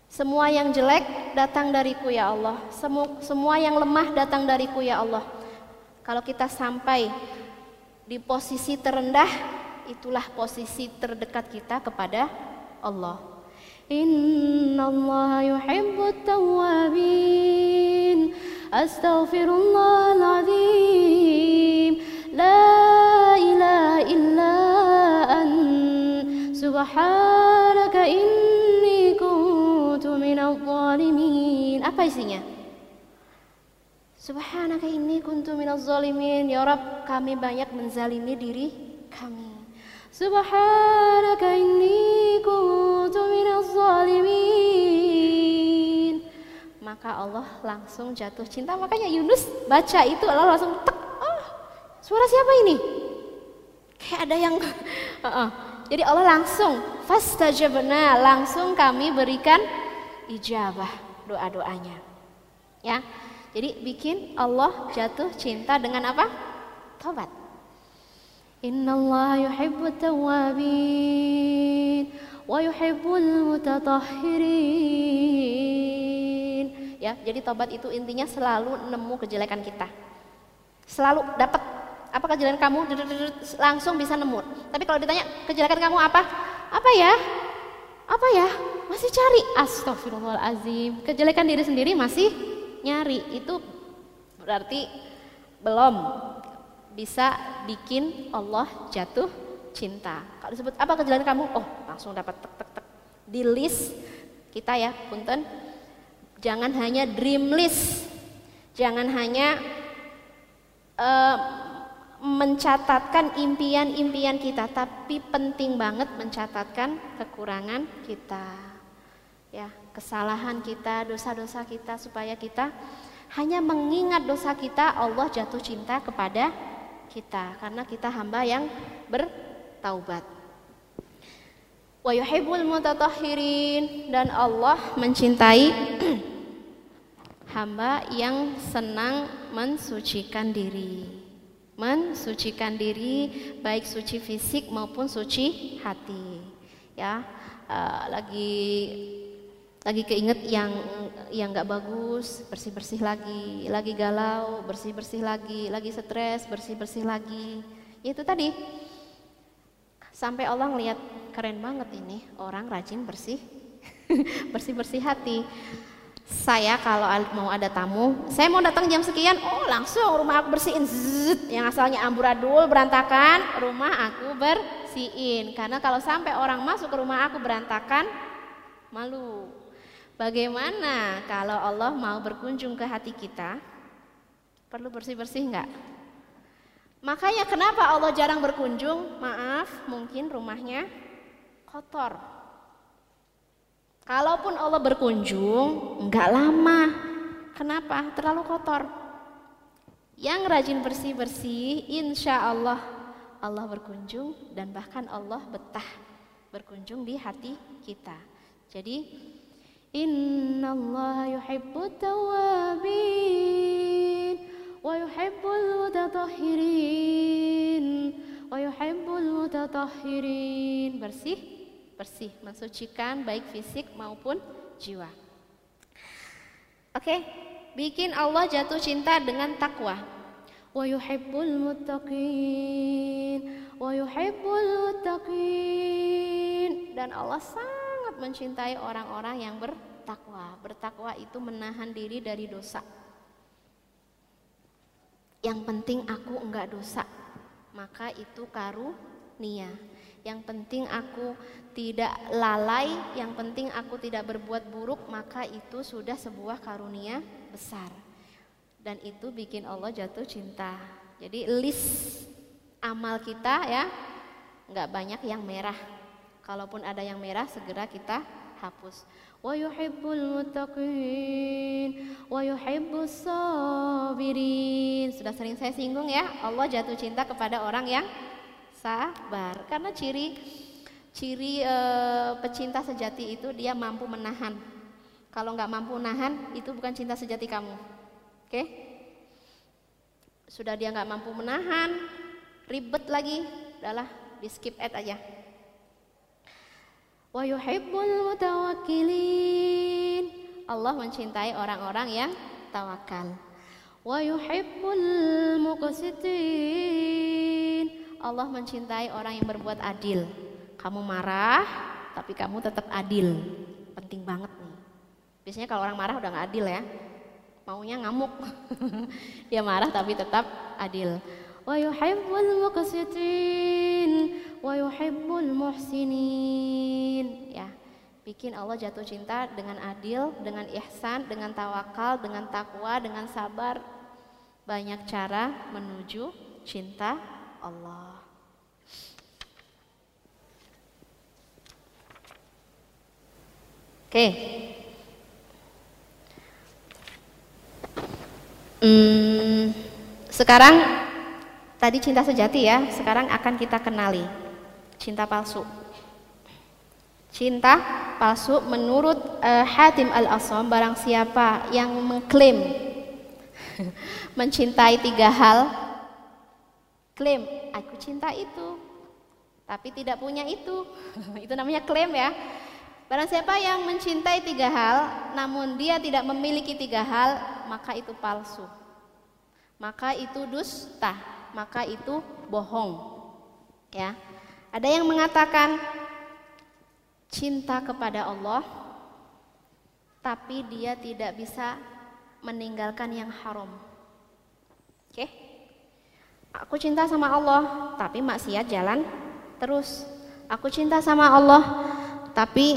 Semua yang jelek datang dariku ya Allah. Semua, semua yang lemah datang dariku ya Allah. Kalau kita sampai di posisi terendah, itulah posisi terdekat kita kepada Allah. Inna Allah yuhibbu tawabin Astaghfirullahaladzim La Subhanaka inni kuntu minal zalimin Apa isinya? Subhanaka inni kuntu minal zalimin Ya Rab kami banyak menzalimi diri kami Subhanaka inni kuntu minaz zalimin. Maka Allah langsung jatuh cinta. Makanya Yunus baca itu Allah langsung tek. Oh, suara siapa ini? Kayak ada yang uh -uh. Jadi Allah langsung fastajabna, langsung kami berikan ijabah doa-doanya. Ya. Jadi bikin Allah jatuh cinta dengan apa? Tobat. Inna Allah yuhibbu tawabin wa yuhibbul mutatahhirin. Ya, jadi tobat itu intinya selalu nemu kejelekan kita. Selalu dapat apa kejelekan kamu langsung bisa nemu. Tapi kalau ditanya kejelekan kamu apa? Apa ya? Apa ya? Masih cari. Astagfirullahalazim. Kejelekan diri sendiri masih nyari. Itu berarti belum bisa bikin Allah jatuh cinta. Kalau disebut apa kejelekan kamu? Oh, langsung dapat tek tek tek. Di list kita ya, punten. Jangan hanya dream list. Jangan hanya uh, mencatatkan impian-impian kita, tapi penting banget mencatatkan kekurangan kita. Ya, kesalahan kita, dosa-dosa kita supaya kita hanya mengingat dosa kita, Allah jatuh cinta kepada kita karena kita hamba yang bertaubat. Wa yuhibbul mutatahhirin dan Allah mencintai hamba yang senang mensucikan diri. Mensucikan diri baik suci fisik maupun suci hati. Ya, uh, lagi lagi keinget yang yang nggak bagus bersih bersih lagi lagi galau bersih bersih lagi lagi stres bersih bersih lagi. Ya itu tadi. Sampai Allah ngelihat keren banget ini orang rajin bersih bersih bersih hati saya kalau mau ada tamu saya mau datang jam sekian oh langsung rumah aku bersihin Zzz, yang asalnya amburadul berantakan rumah aku bersihin karena kalau sampai orang masuk ke rumah aku berantakan malu Bagaimana kalau Allah mau berkunjung ke hati kita? Perlu bersih-bersih enggak? Makanya kenapa Allah jarang berkunjung? Maaf, mungkin rumahnya kotor. Kalaupun Allah berkunjung, enggak lama. Kenapa? Terlalu kotor. Yang rajin bersih-bersih, insya Allah Allah berkunjung dan bahkan Allah betah berkunjung di hati kita. Jadi Inna Allah yuhibbu tawabin wa yuhibbul mutatahhirin wa yuhibbul mutatahhirin bersih bersih mensucikan baik fisik maupun jiwa. Oke, bikin Allah jatuh cinta dengan takwa. Wa yuhibbul muttaqin wa yuhibbul muttaqin dan Allah sangat mencintai orang-orang yang bertakwa. Bertakwa itu menahan diri dari dosa. Yang penting aku enggak dosa, maka itu karunia. Yang penting aku tidak lalai, yang penting aku tidak berbuat buruk, maka itu sudah sebuah karunia besar. Dan itu bikin Allah jatuh cinta. Jadi list amal kita ya, nggak banyak yang merah, Kalaupun ada yang merah segera kita hapus. Wa yuhibbul muttaqin wa yuhibbus sabirin. Sudah sering saya singgung ya, Allah jatuh cinta kepada orang yang sabar. Karena ciri ciri e, pecinta sejati itu dia mampu menahan. Kalau nggak mampu menahan, itu bukan cinta sejati kamu. Oke? Sudah dia nggak mampu menahan, ribet lagi, udahlah di skip ad aja wa yuhibbul mutawakkilin. Allah mencintai orang-orang yang tawakal. Wa yuhibbul muqsitin. Allah mencintai orang yang berbuat adil. Kamu marah, tapi kamu tetap adil. Penting banget nih. Biasanya kalau orang marah udah nggak adil ya. Maunya ngamuk. Dia marah tapi tetap adil. Wa yuhibbul muqsitin wa yuhibbul muhsinin ya bikin Allah jatuh cinta dengan adil dengan ihsan dengan tawakal dengan takwa dengan sabar banyak cara menuju cinta Allah Oke. Hmm, sekarang tadi cinta sejati ya, sekarang akan kita kenali cinta palsu. Cinta palsu menurut uh, Hatim Al-Asam barang siapa yang mengklaim mencintai tiga hal klaim aku cinta itu tapi tidak punya itu. Itu namanya klaim ya. Barang siapa yang mencintai tiga hal namun dia tidak memiliki tiga hal maka itu palsu. Maka itu dusta maka itu bohong. Ya. Ada yang mengatakan cinta kepada Allah, tapi dia tidak bisa meninggalkan yang haram. Oke? Aku cinta sama Allah, tapi maksiat jalan terus. Aku cinta sama Allah, tapi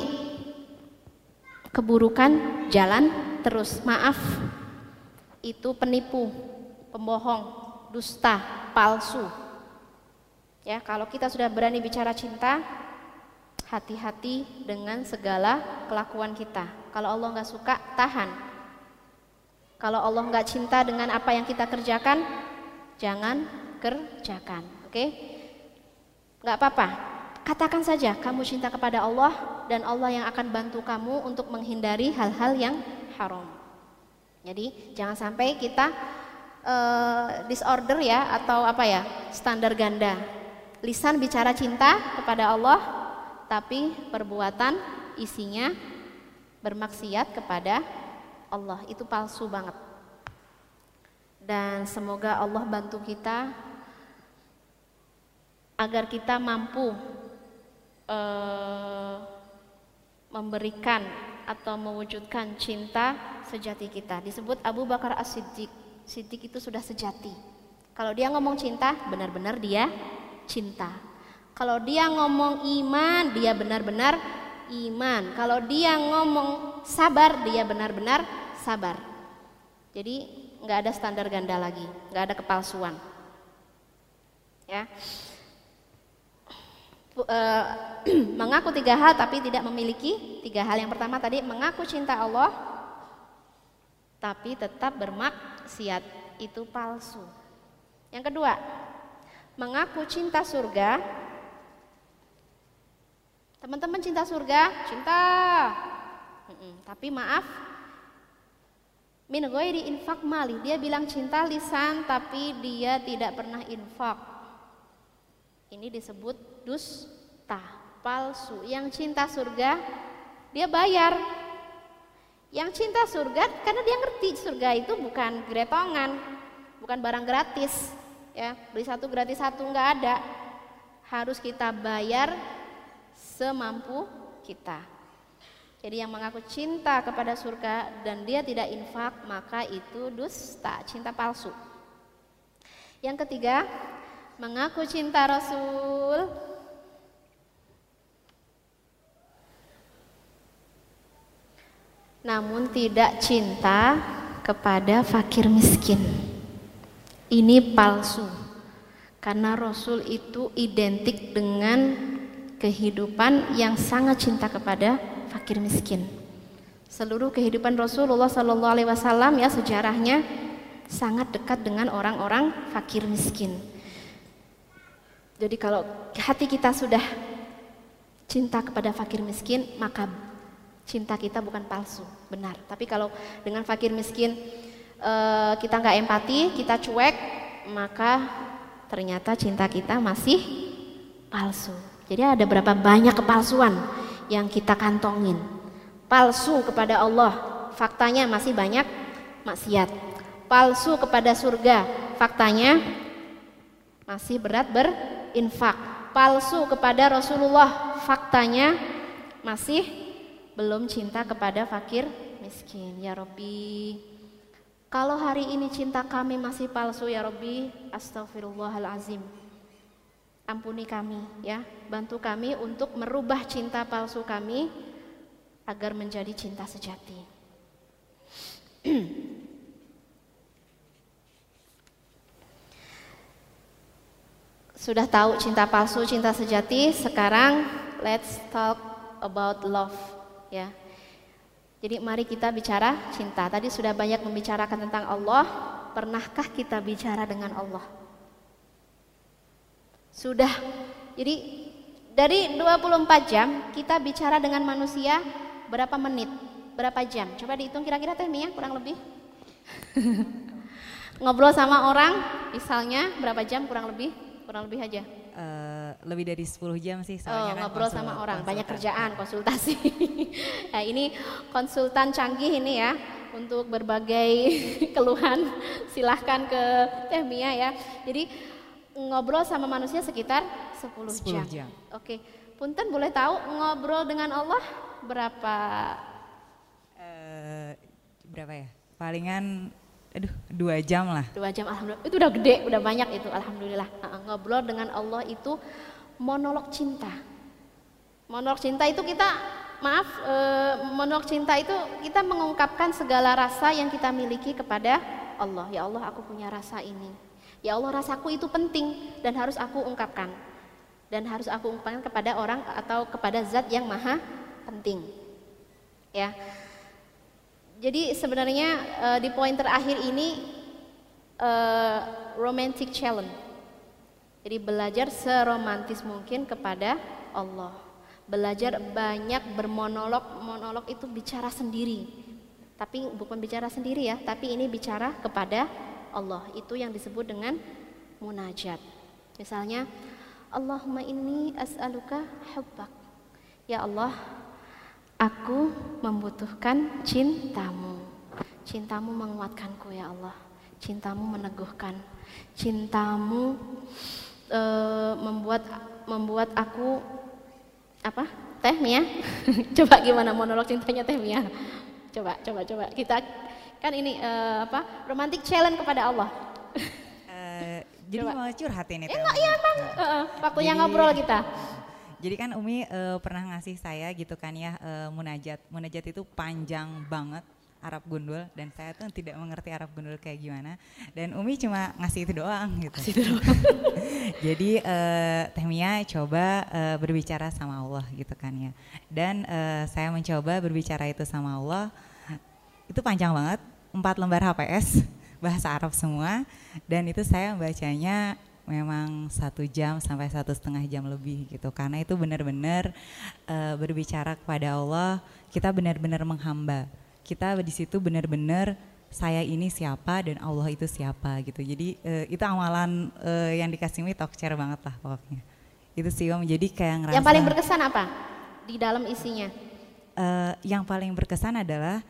keburukan jalan terus. Maaf, itu penipu, pembohong, dusta, palsu. Ya, kalau kita sudah berani bicara cinta, hati-hati dengan segala kelakuan kita. Kalau Allah nggak suka, tahan. Kalau Allah nggak cinta dengan apa yang kita kerjakan, jangan kerjakan. Oke? Nggak apa-apa. Katakan saja kamu cinta kepada Allah dan Allah yang akan bantu kamu untuk menghindari hal-hal yang haram. Jadi jangan sampai kita uh, disorder ya atau apa ya standar ganda lisan bicara cinta kepada Allah, tapi perbuatan isinya bermaksiat kepada Allah. Itu palsu banget. Dan semoga Allah bantu kita agar kita mampu uh, memberikan atau mewujudkan cinta sejati kita. Disebut Abu Bakar As-Siddiq. Siddiq itu sudah sejati. Kalau dia ngomong cinta, benar-benar dia cinta. Kalau dia ngomong iman, dia benar-benar iman. Kalau dia ngomong sabar, dia benar-benar sabar. Jadi nggak ada standar ganda lagi, nggak ada kepalsuan. Ya, uh, mengaku tiga hal tapi tidak memiliki tiga hal. Yang pertama tadi mengaku cinta Allah tapi tetap bermaksiat itu palsu. Yang kedua, mengaku cinta surga. Teman-teman cinta surga, cinta. tapi maaf, min ghairi infak mali. Dia bilang cinta lisan tapi dia tidak pernah infak. Ini disebut dusta, palsu. Yang cinta surga dia bayar. Yang cinta surga karena dia ngerti surga itu bukan gretongan, bukan barang gratis. Ya, beli satu gratis satu nggak ada. Harus kita bayar semampu kita. Jadi yang mengaku cinta kepada surga dan dia tidak infak maka itu dusta, cinta palsu. Yang ketiga, mengaku cinta Rasul namun tidak cinta kepada fakir miskin. Ini palsu. Karena Rasul itu identik dengan kehidupan yang sangat cinta kepada fakir miskin. Seluruh kehidupan Rasulullah Shallallahu Alaihi Wasallam ya sejarahnya sangat dekat dengan orang-orang fakir miskin. Jadi kalau hati kita sudah cinta kepada fakir miskin, maka cinta kita bukan palsu, benar. Tapi kalau dengan fakir miskin uh, kita nggak empati, kita cuek, maka ternyata cinta kita masih palsu. Jadi ada berapa banyak kepalsuan yang kita kantongin. Palsu kepada Allah, faktanya masih banyak maksiat. Palsu kepada surga, faktanya masih berat berinfak. Palsu kepada Rasulullah, faktanya masih belum cinta kepada fakir miskin. Ya Robbi, kalau hari ini cinta kami masih palsu ya Robbi, astagfirullahalazim. Ampuni kami ya, bantu kami untuk merubah cinta palsu kami agar menjadi cinta sejati. Sudah tahu cinta palsu, cinta sejati, sekarang let's talk about love ya. Jadi mari kita bicara cinta. Tadi sudah banyak membicarakan tentang Allah. Pernahkah kita bicara dengan Allah? Sudah. Jadi dari 24 jam kita bicara dengan manusia berapa menit? Berapa jam? Coba dihitung kira-kira teh Mia kurang lebih. Ngobrol sama orang misalnya berapa jam kurang lebih? Kurang lebih aja. Uh, lebih dari 10 jam sih soalnya oh, kan ngobrol sama orang. Konsultan. banyak kerjaan konsultasi. Nah ini konsultan canggih ini ya untuk berbagai keluhan. Silahkan ke Teh Mia ya. Jadi ngobrol sama manusia sekitar 10, 10 jam, jam. oke. Punten boleh tahu ngobrol dengan Allah berapa? Uh, berapa ya? Palingan aduh dua jam lah. Dua jam alhamdulillah. Itu udah gede udah banyak itu alhamdulillah. Ngobrol dengan Allah itu monolog cinta. Monolog cinta itu kita maaf e, monolog cinta itu kita mengungkapkan segala rasa yang kita miliki kepada Allah. Ya Allah aku punya rasa ini. Ya Allah rasaku itu penting dan harus aku ungkapkan. Dan harus aku ungkapkan kepada orang atau kepada zat yang maha penting. Ya jadi sebenarnya uh, di poin terakhir ini uh, romantic challenge. Jadi belajar seromantis mungkin kepada Allah. Belajar banyak bermonolog, monolog itu bicara sendiri. Tapi bukan bicara sendiri ya, tapi ini bicara kepada Allah. Itu yang disebut dengan munajat. Misalnya, Allahumma inni as'aluka hubbak. Ya Allah, Aku membutuhkan cintamu. Cintamu menguatkanku ya Allah. Cintamu meneguhkan. Cintamu e, membuat membuat aku apa? Teh Mia? coba gimana monolog cintanya Teh Mia? Coba, coba, coba. Kita kan ini e, apa? Romantic challenge kepada Allah. uh, jadi coba. mau curhat ini. Enggak, iya bang. Uh, waktunya jadi, ngobrol kita. Jadi kan Umi uh, pernah ngasih saya gitu kan ya uh, munajat. Munajat itu panjang banget Arab gundul dan saya tuh tidak mengerti Arab gundul kayak gimana dan Umi cuma ngasih itu doang gitu. Jadi uh, Teh Mia coba uh, berbicara sama Allah gitu kan ya. Dan uh, saya mencoba berbicara itu sama Allah. Itu panjang banget, empat lembar HPS bahasa Arab semua dan itu saya bacanya memang satu jam sampai satu setengah jam lebih gitu. Karena itu benar-benar uh, berbicara kepada Allah kita benar-benar menghamba. Kita di situ benar-benar saya ini siapa dan Allah itu siapa? gitu. Jadi uh, itu amalan uh, yang dikasih mi share banget lah pokoknya. Itu sih om. Jadi kayak ngerasa yang paling berkesan apa di dalam isinya? Uh, yang paling berkesan adalah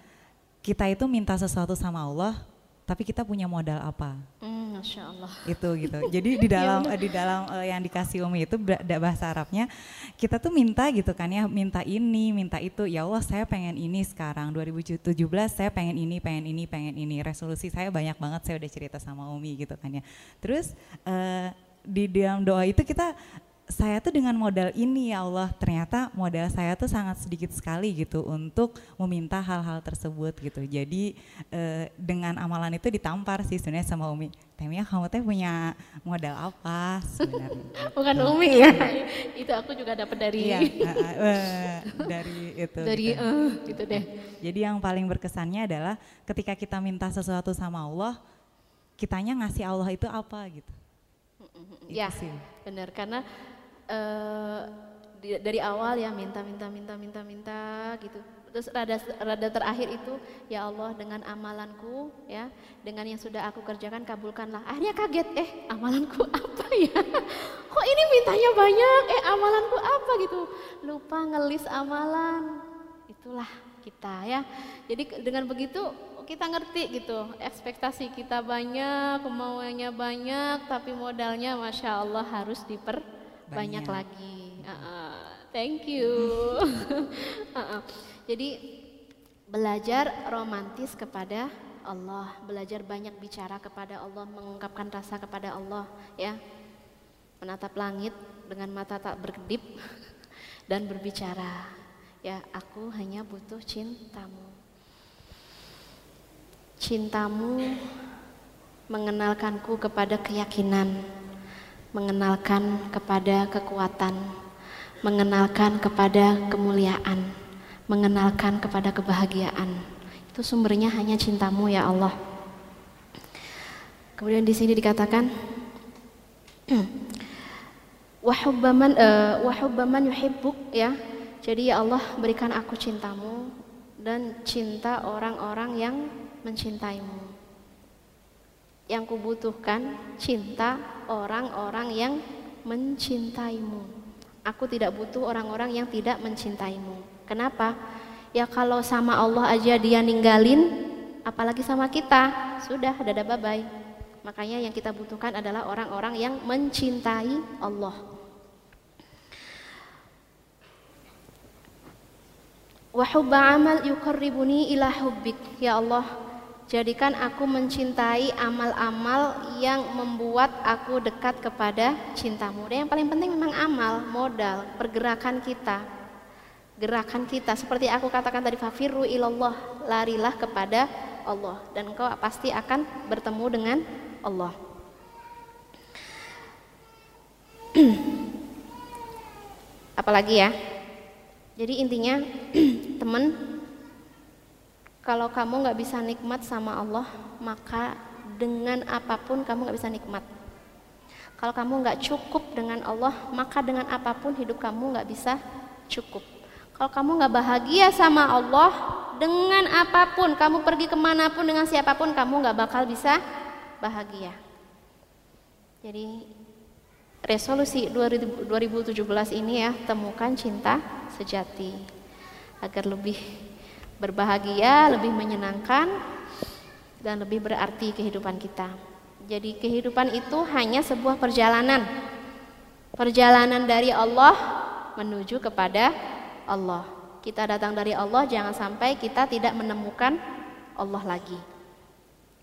kita itu minta sesuatu sama Allah tapi kita punya modal apa? Mm, Masya Allah. Itu gitu. Jadi di dalam ya di dalam uh, yang dikasih Umi itu bahasa Arabnya kita tuh minta gitu kan ya, minta ini, minta itu. Ya Allah, saya pengen ini sekarang 2017 saya pengen ini, pengen ini, pengen ini. Resolusi saya banyak banget saya udah cerita sama Umi gitu kan ya. Terus uh, di dalam doa itu kita saya tuh dengan modal ini ya Allah. Ternyata modal saya tuh sangat sedikit sekali gitu untuk meminta hal-hal tersebut gitu. Jadi eh, dengan amalan itu ditampar sih sebenarnya sama Umi. Temia kamu teh punya modal apa sebenarnya? Bukan Umi ya. Itu aku juga dapat dari iya, uh, uh, dari itu dari gitu. Uh, gitu deh. Jadi yang paling berkesannya adalah ketika kita minta sesuatu sama Allah kitanya ngasih Allah itu apa gitu. Ya benar. Karena uh, dari awal ya minta minta minta minta minta gitu. Terus rada rada terakhir itu ya Allah dengan amalanku ya dengan yang sudah aku kerjakan kabulkanlah. Akhirnya kaget eh amalanku apa ya? Kok ini mintanya banyak? Eh amalanku apa? Gitu. Lupa ngelis amalan. Itulah kita ya. Jadi dengan begitu kita ngerti gitu ekspektasi kita banyak kemauannya banyak tapi modalnya masya Allah harus diper banyak, banyak lagi. Uh, uh, thank you. uh, uh. Jadi belajar romantis kepada Allah, belajar banyak bicara kepada Allah, mengungkapkan rasa kepada Allah, ya. Menatap langit dengan mata tak berkedip dan berbicara, ya aku hanya butuh cintamu. Cintamu mengenalkanku kepada keyakinan mengenalkan kepada kekuatan, mengenalkan kepada kemuliaan, mengenalkan kepada kebahagiaan. Itu sumbernya hanya cintamu ya Allah. Kemudian di sini dikatakan wahubbaman uh, wahubbaman yuhibbuk ya. Jadi ya Allah berikan aku cintamu dan cinta orang-orang yang mencintaimu yang kubutuhkan cinta orang-orang yang mencintaimu. Aku tidak butuh orang-orang yang tidak mencintaimu. Kenapa? Ya kalau sama Allah aja dia ninggalin, apalagi sama kita, sudah dadah bye-bye. Makanya yang kita butuhkan adalah orang-orang yang mencintai Allah. Wa amal yuqarribuni ila hubbik. Ya Allah, Jadikan aku mencintai amal-amal yang membuat aku dekat kepada cintamu. Dan yang paling penting memang amal, modal, pergerakan kita. Gerakan kita seperti aku katakan tadi fafiru ilallah, larilah kepada Allah dan engkau pasti akan bertemu dengan Allah. Apalagi ya? Jadi intinya teman kalau kamu nggak bisa nikmat sama Allah, maka dengan apa pun kamu nggak bisa nikmat. Kalau kamu nggak cukup dengan Allah, maka dengan apa pun hidup kamu nggak bisa cukup. Kalau kamu nggak bahagia sama Allah, dengan apa pun kamu pergi ke mana pun dengan siapa pun kamu nggak bakal bisa bahagia. Jadi resolusi 2017 ini ya temukan cinta sejati agar lebih berbahagia, lebih menyenangkan dan lebih berarti kehidupan kita. Jadi kehidupan itu hanya sebuah perjalanan. Perjalanan dari Allah menuju kepada Allah. Kita datang dari Allah, jangan sampai kita tidak menemukan Allah lagi.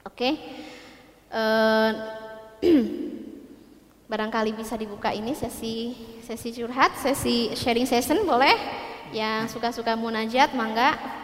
Oke. Uh, barangkali bisa dibuka ini sesi sesi curhat, sesi sharing session boleh? Yang suka-suka munajat, mangga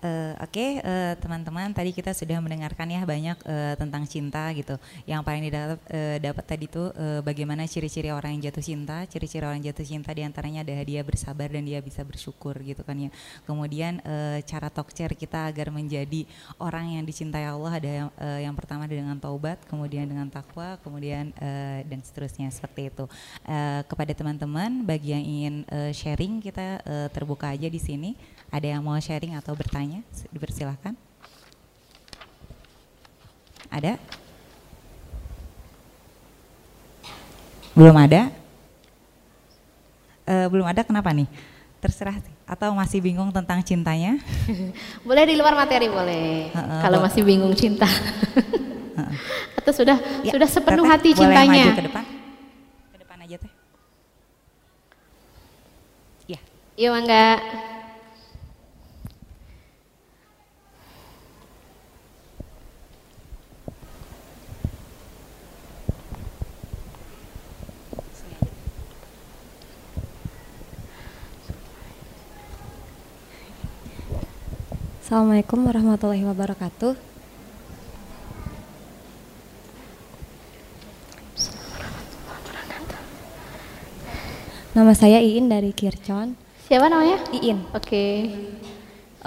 Uh, Oke, okay, uh, teman-teman, tadi kita sudah mendengarkan ya banyak uh, tentang cinta gitu. Yang paling didapat uh, dapat tadi tuh uh, bagaimana ciri-ciri orang yang jatuh cinta. Ciri-ciri orang yang jatuh cinta di antaranya ada dia bersabar dan dia bisa bersyukur gitu kan ya. Kemudian uh, cara tokcer kita agar menjadi orang yang dicintai Allah ada yang, uh, yang pertama dengan taubat, kemudian dengan takwa, kemudian uh, dan seterusnya seperti itu. Uh, kepada teman-teman, bagi yang ingin uh, sharing kita uh, terbuka aja di sini. Ada yang mau sharing atau bertanya? Dipersilahkan. Ada? Belum ada? Uh, belum ada kenapa nih? Terserah sih. Atau masih bingung tentang cintanya? boleh di luar materi boleh. Uh, uh, Kalau masih bingung cinta. uh, Atau sudah ya, sudah sepenuh teteh, hati cintanya. Boleh maju ke depan. Ke depan aja teh. Ya. Iya mangga. Assalamualaikum warahmatullahi wabarakatuh. Nama saya Iin dari Kircon. Siapa namanya? Iin. Oke. Okay.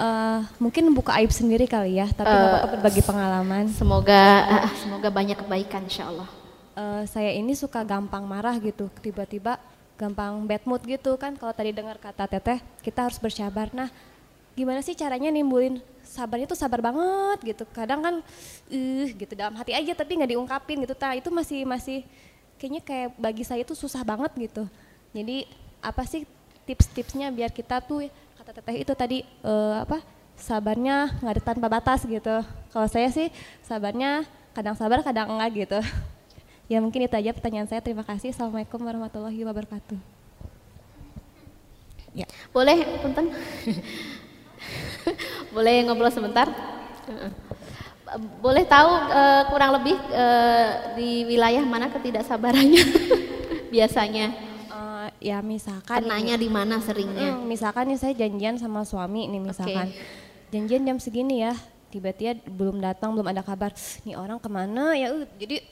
Uh, eh, mungkin buka aib sendiri kali ya, tapi uh, apa-apa berbagi pengalaman. Semoga uh, semoga banyak kebaikan insya Allah. Uh, saya ini suka gampang marah gitu, tiba-tiba gampang bad mood gitu kan. Kalau tadi dengar kata teteh, kita harus bersabar. Nah, gimana sih caranya nimbulin sabarnya tuh sabar banget gitu. Kadang kan uh, gitu dalam hati aja tapi nggak diungkapin gitu. Ta itu masih masih kayaknya kayak bagi saya tuh susah banget gitu. Jadi apa sih tips-tipsnya biar kita tuh kata teteh itu tadi uh, apa sabarnya nggak ada tanpa batas gitu. Kalau saya sih sabarnya kadang sabar kadang enggak gitu. Ya mungkin itu aja pertanyaan saya. Terima kasih. Assalamualaikum warahmatullahi wabarakatuh. Ya. Boleh punten Boleh ngobrol sebentar? Boleh tahu uh, kurang lebih uh, di wilayah mana ketidaksabarannya biasanya? Uh, ya misalkan kenanya di mana seringnya? Hmm, misalkan nih saya janjian sama suami nih misalkan. Okay. Janjian jam segini ya, tiba-tiba belum datang, belum ada kabar. Nih orang ke mana ya? Uh, jadi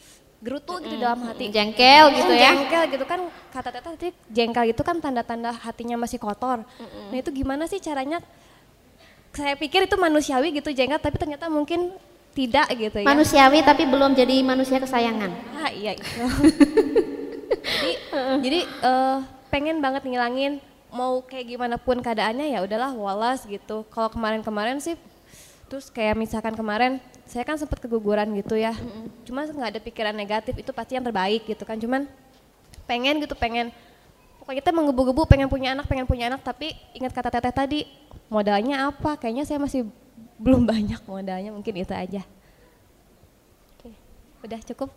gerutu gitu mm, dalam hati. Jengkel gitu ya. Jengkel gitu kan kata Teta tadi jengkel itu kan tanda-tanda hatinya masih kotor. Mm -mm. Nah itu gimana sih caranya saya pikir itu manusiawi gitu jengkel tapi ternyata mungkin tidak gitu ya. Manusiawi tapi belum jadi manusia kesayangan. Ah iya itu. jadi jadi uh, pengen banget ngilangin mau kayak gimana pun keadaannya ya udahlah walas gitu. Kalau kemarin-kemarin sih terus kayak misalkan kemarin saya kan sempat keguguran gitu ya. Mm -hmm. Cuma nggak ada pikiran negatif itu pasti yang terbaik gitu kan. Cuman pengen gitu pengen pokoknya kita menggebu-gebu pengen punya anak pengen punya anak tapi ingat kata teteh tadi modalnya apa? Kayaknya saya masih belum banyak modalnya mungkin itu aja. Oke udah cukup?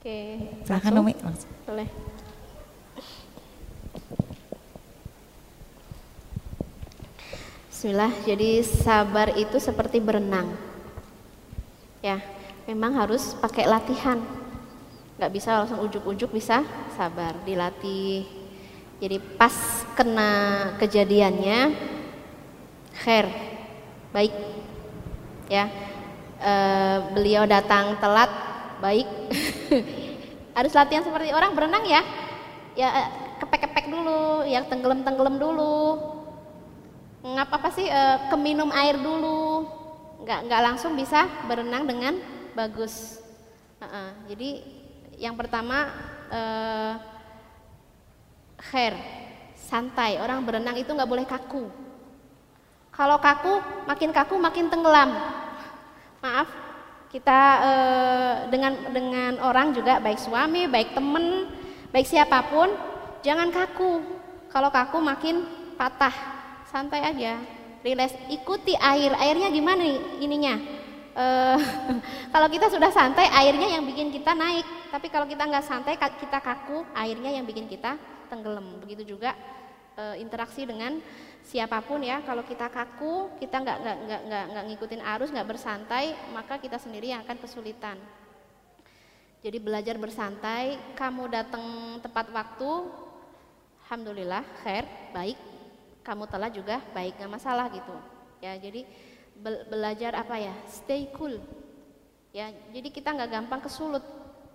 Oke silakan Nomi langsung. Boleh. Bismillah, jadi sabar itu seperti berenang. Ya, memang harus pakai latihan. Nggak bisa langsung ujuk-ujuk bisa sabar dilatih jadi pas kena kejadiannya khair baik ya. E, beliau datang telat baik. Harus latihan seperti orang berenang ya. Ya eh, kepek-kepek dulu yang tenggelam-tenggelam dulu. Ngapa apa sih e, keminum air dulu. Nggak nggak langsung bisa berenang dengan bagus. Uh -uh. jadi yang pertama eh, khair, santai. Orang berenang itu nggak boleh kaku. Kalau kaku, makin kaku makin tenggelam. Maaf, kita eh, dengan dengan orang juga baik suami, baik temen, baik siapa pun, jangan kaku. Kalau kaku makin patah. Santai aja, relax. Ikuti air. Airnya gimana ininya? uh, kalau kita sudah santai airnya yang bikin kita naik tapi kalau kita nggak santai kita kaku airnya yang bikin kita tenggelam. Begitu juga uh, interaksi dengan siapa pun ya. Kalau kita kaku kita nggak nggak nggak nggak nggak ngikutin arus nggak bersantai maka kita sendiri yang akan kesulitan. Jadi belajar bersantai. Kamu datang tepat waktu alhamdulillah khair baik. Kamu telah juga baik nggak masalah gitu. Ya jadi be belajar apa ya? Stay cool. Ya jadi kita nggak gampang kesulut.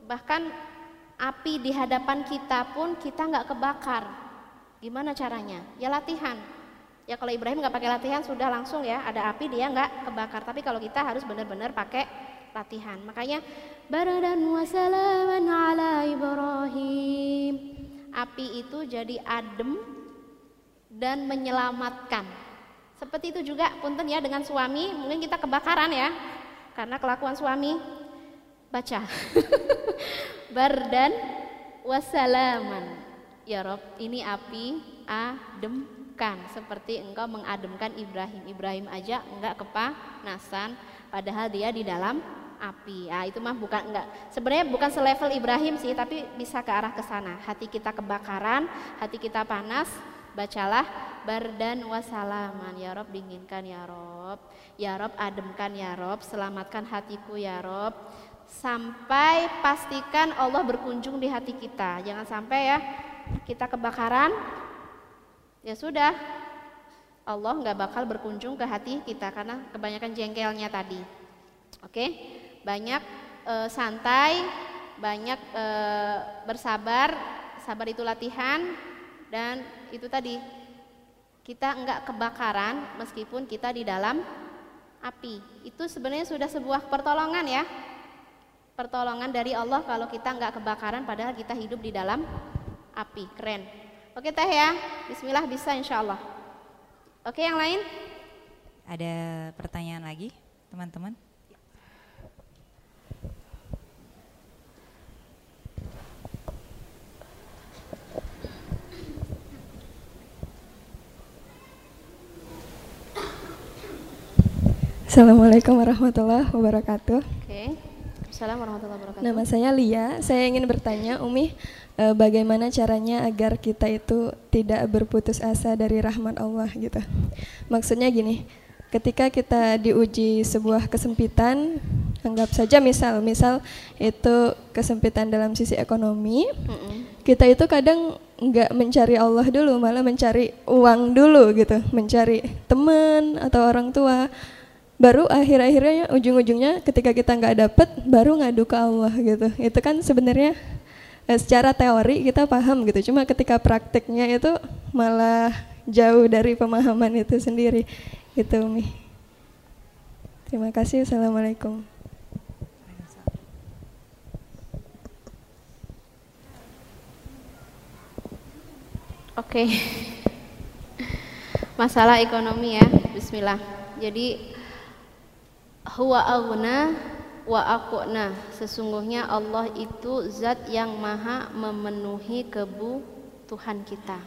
Bahkan api di hadapan kita pun kita nggak kebakar gimana caranya ya latihan ya kalau Ibrahim nggak pakai latihan sudah langsung ya ada api dia nggak kebakar tapi kalau kita harus benar-benar pakai latihan makanya baradan wasalaman ala Ibrahim api itu jadi adem dan menyelamatkan. Seperti itu juga punten ya dengan suami, mungkin kita kebakaran ya. Karena kelakuan suami baca. Bardan wasalaman. Ya Rob, ini api ademkan seperti engkau mengademkan Ibrahim. Ibrahim aja enggak kepanasan padahal dia di dalam api. Ah itu mah bukan enggak. Sebenarnya bukan selevel Ibrahim sih, tapi bisa ke arah ke sana. Hati kita kebakaran, hati kita panas, bacalah bardan wasalaman ya Rob dinginkan ya Rob ya Rob ademkan ya Rob selamatkan hatiku ya Rob sampai pastikan Allah berkunjung di hati kita. Jangan sampai ya kita kebakaran. Ya sudah Allah nggak bakal berkunjung ke hati kita karena kebanyakan jengkelnya tadi. Oke? Banyak e, santai banyak e, bersabar. Sabar itu latihan. Dan itu tadi kita enggak kebakaran meskipun kita di dalam api. Itu sebenarnya sudah sebuah pertolongan ya. Pertolongan dari Allah kalau kita enggak kebakaran padahal kita hidup di dalam api. Keren. Oke teh ya. Bismillah bisa insya Allah. Oke yang lain? Ada pertanyaan lagi teman-teman? Assalamualaikum warahmatullahi wabarakatuh. Oke. Assalamualaikum warahmatullahi wabarakatuh. Nama saya Lia. Saya ingin bertanya, Umi, eh, bagaimana caranya agar kita itu tidak berputus asa dari rahmat Allah gitu. Maksudnya gini, ketika kita diuji sebuah kesempitan, anggap saja misal, misal itu kesempitan dalam sisi ekonomi, mm -mm. kita itu kadang nggak mencari Allah dulu, malah mencari uang dulu gitu, mencari teman atau orang tua baru akhir-akhirnya ujung-ujungnya ketika kita nggak dapet baru ngadu ke Allah gitu. Itu kan sebenarnya eh, secara teori kita paham gitu. Cuma ketika prakteknya itu malah jauh dari pemahaman itu sendiri. Gitu Umi terima kasih. Assalamualaikum. Oke. Masalah ekonomi ya. Bismillah. Jadi huwa aghna wa aquna sesungguhnya Allah itu zat yang maha memenuhi kebutuhan kita.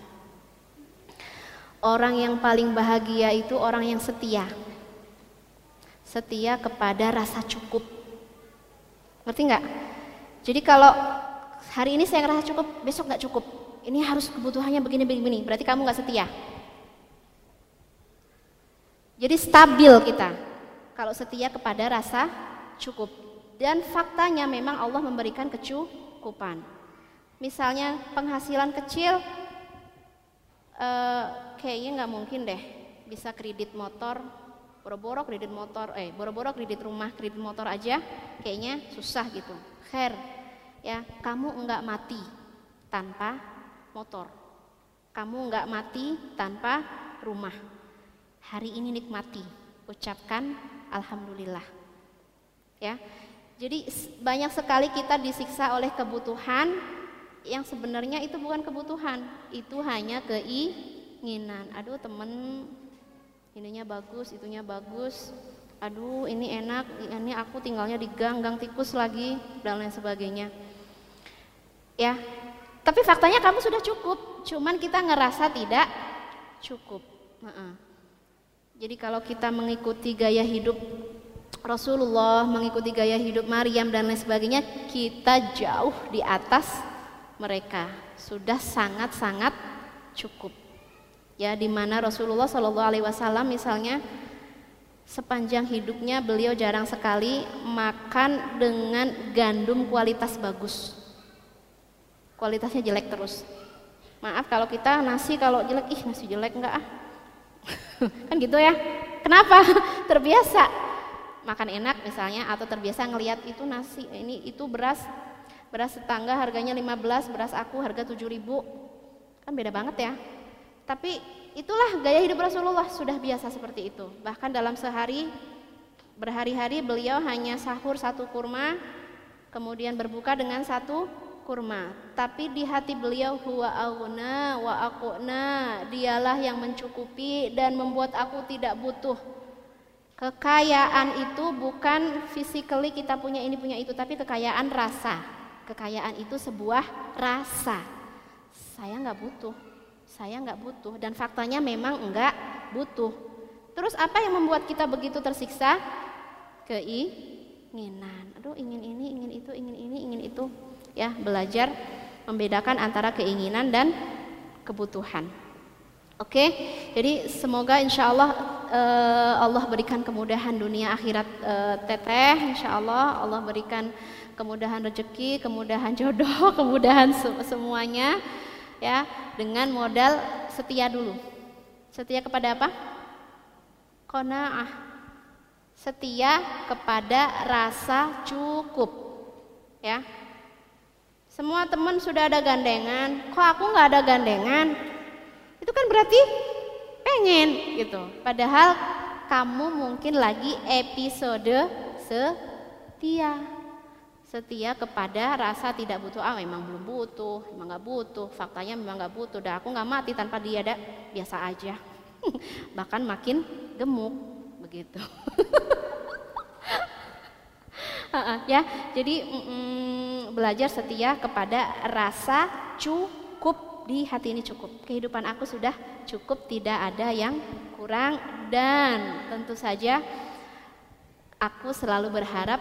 Orang yang paling bahagia itu orang yang setia. Setia kepada rasa cukup. Ngerti nggak? Jadi kalau hari ini saya ngerasa cukup besok nggak cukup. Ini harus kebutuhannya begini begini berarti kamu nggak setia. Jadi stabil kita kalau setia kepada rasa cukup. Dan faktanya memang Allah memberikan kecukupan. Misalnya penghasilan kecil, eh, kayaknya nggak mungkin deh bisa kredit motor, boro-boro kredit motor, eh boro-boro kredit rumah, kredit motor aja, kayaknya susah gitu. Khair, ya kamu nggak mati tanpa motor, kamu nggak mati tanpa rumah. Hari ini nikmati, ucapkan alhamdulillah. Ya. Jadi banyak sekali kita disiksa oleh kebutuhan yang sebenarnya itu bukan kebutuhan, itu hanya keinginan. Aduh, temen ininya bagus, itunya bagus. Aduh, ini enak, ini aku tinggalnya di gang, gang tikus lagi dan lain sebagainya. Ya. Tapi faktanya kamu sudah cukup, cuman kita ngerasa tidak cukup. Uh -uh. Jadi kalau kita mengikuti gaya hidup Rasulullah, mengikuti gaya hidup Maryam dan lain sebagainya, kita jauh di atas mereka. Sudah sangat-sangat cukup. Ya, di mana Rasulullah Shallallahu alaihi wasallam misalnya sepanjang hidupnya beliau jarang sekali makan dengan gandum kualitas bagus. Kualitasnya jelek terus. Maaf kalau kita nasi kalau jelek, ih nasi jelek enggak ah kan gitu ya. Kenapa? terbiasa makan enak misalnya atau terbiasa ngelihat itu nasi, ini itu beras beras tetangga harganya 15, beras aku harga 7000. Kan beda banget ya. Tapi itulah gaya hidup Rasulullah sudah biasa seperti itu. Bahkan dalam sehari berhari-hari beliau hanya sahur satu kurma, kemudian berbuka dengan satu kurma. Tapi di hati beliau huwa auna wa aquna, dialah yang mencukupi dan membuat aku tidak butuh. Kekayaan itu bukan physically kita punya ini punya itu, tapi kekayaan rasa. Kekayaan itu sebuah rasa. Saya nggak butuh, saya nggak butuh, dan faktanya memang nggak butuh. Terus apa yang membuat kita begitu tersiksa? Keinginan. Aduh, ingin ini, ingin itu, ingin ini, ingin itu ya belajar membedakan antara keinginan dan kebutuhan. Oke, jadi semoga insya Allah uh, Allah berikan kemudahan dunia akhirat uh, teteh, insya Allah Allah berikan kemudahan rezeki, kemudahan jodoh, kemudahan se semuanya ya dengan modal setia dulu. Setia kepada apa? Konaah. Setia kepada rasa cukup. Ya, semua teman sudah ada gandengan, kok aku nggak ada gandengan? Itu kan berarti pengen gitu. Padahal kamu mungkin lagi episode setia. Setia kepada rasa tidak butuh, ah memang belum butuh, memang nggak butuh, faktanya memang nggak butuh. Dan aku nggak mati tanpa dia ada biasa aja. Bahkan makin gemuk begitu. ya, jadi mm, belajar setia kepada rasa cukup di hati ini cukup. Kehidupan aku sudah cukup, tidak ada yang kurang dan tentu saja aku selalu berharap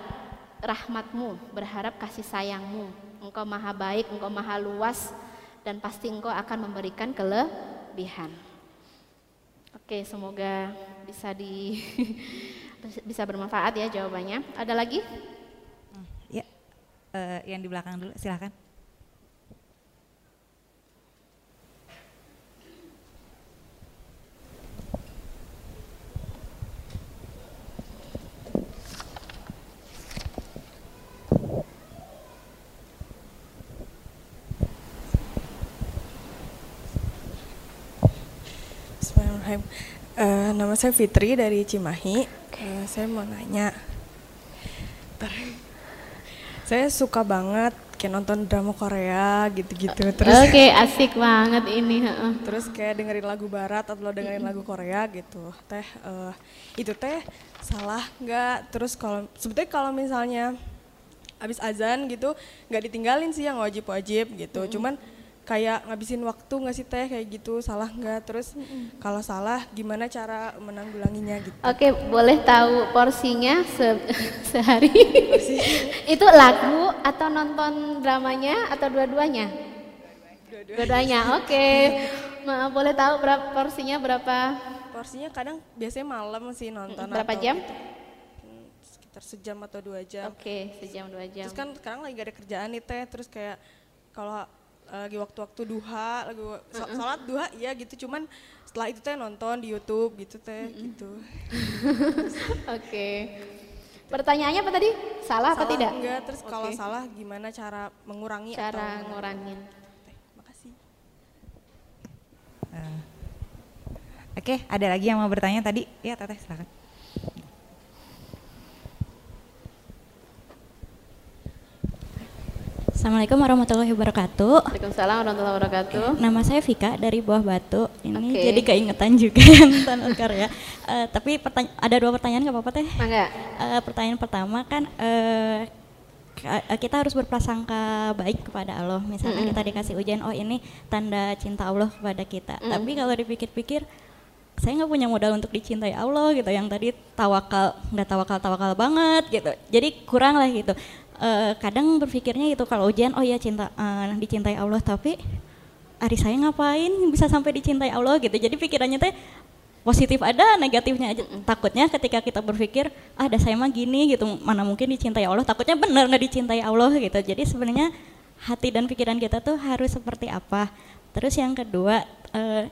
rahmatmu, berharap kasih sayangmu. Engkau maha baik, engkau maha luas dan pasti engkau akan memberikan kelebihan. Oke, semoga bisa di bisa bermanfaat ya jawabannya. Ada lagi? Uh, yang di belakang dulu, silahkan. Bismillahirrahmanirrahim. Uh, nama saya Fitri dari Cimahi. Uh, saya mau nanya. Bentar saya suka banget kayak nonton drama Korea gitu-gitu. Terus oke okay, asik banget ini terus kayak dengerin lagu barat atau dengerin lagu Korea gitu. Teh uh, itu teh salah nggak? Terus kalau sebetulnya kalau misalnya abis azan gitu nggak ditinggalin sih yang wajib-wajib gitu. -hmm. cuman kayak ngabisin waktu nggak sih teh? Kayak gitu salah nggak? Terus mm-hmm. kalau salah gimana cara menanggulanginya gitu? Oke boleh tahu porsinya se sehari? Itu lagu atau nonton dramanya atau dua-duanya? Dua-duanya. Oke. Okay. boleh tahu berapa porsinya berapa? Porsinya kadang biasanya malam sih nonton berapa jam? gitu. Hmm, sekitar sejam atau dua jam. Oke okay, sejam dua jam. Terus kan sekarang lagi gak ada kerjaan nih teh. Terus kayak kalau lagi waktu-waktu duha, lagi sholat duha iya gitu, cuman setelah itu teh nonton di YouTube gitu teh mm-hmm. gitu. Oke. okay. Pertanyaannya apa tadi? Salah, salah apa tidak? Enggak, terus okay. kalau salah gimana cara mengurangi cara atau ngurangin? Makasih. Uh, Oke, okay, ada lagi yang mau bertanya tadi? Ya, Teteh silakan. Assalamualaikum warahmatullahi wabarakatuh. Waalaikumsalam warahmatullahi wabarakatuh. Nama saya Vika dari Buah Batu. Ini okay. jadi keingetan juga yang Tanah Karya. Uh, tapi ada dua pertanyaan nggak apa-apa teh? Enggak. Uh, pertanyaan pertama kan uh, kita harus berprasangka baik kepada Allah. Misalnya mm -hmm. kita dikasih ujian, oh ini tanda cinta Allah kepada kita. Mm -hmm. Tapi kalau dipikir-pikir, saya nggak punya modal untuk dicintai Allah gitu. Yang tadi tawakal, nggak tawakal tawakal banget gitu. Jadi kurang lah gitu uh, kadang berpikirnya itu kalau ujian oh ya cinta uh, dicintai Allah tapi hari saya ngapain bisa sampai dicintai Allah gitu. Jadi pikirannya teh positif ada negatifnya aja. Takutnya ketika kita berpikir ah ada saya mah gini gitu mana mungkin dicintai Allah. Takutnya benar nggak dicintai Allah gitu. Jadi sebenarnya hati dan pikiran kita tuh harus seperti apa. Terus yang kedua uh,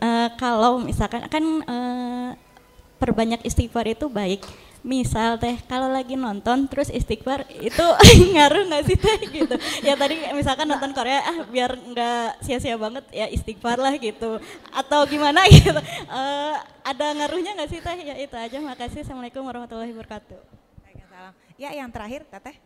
uh, kalau misalkan kan uh, perbanyak istighfar itu baik misal teh kalau lagi nonton terus istighfar itu ngaruh nggak sih teh gitu? Ya tadi misalkan nonton Korea ah biar nggak sia-sia banget ya istighfar lah gitu. Atau gimana gitu. Uh, ada ngaruhnya nggak sih teh? Ya itu aja makasih. Assalamualaikum warahmatullahi wabarakatuh. Ya yang terakhir teteh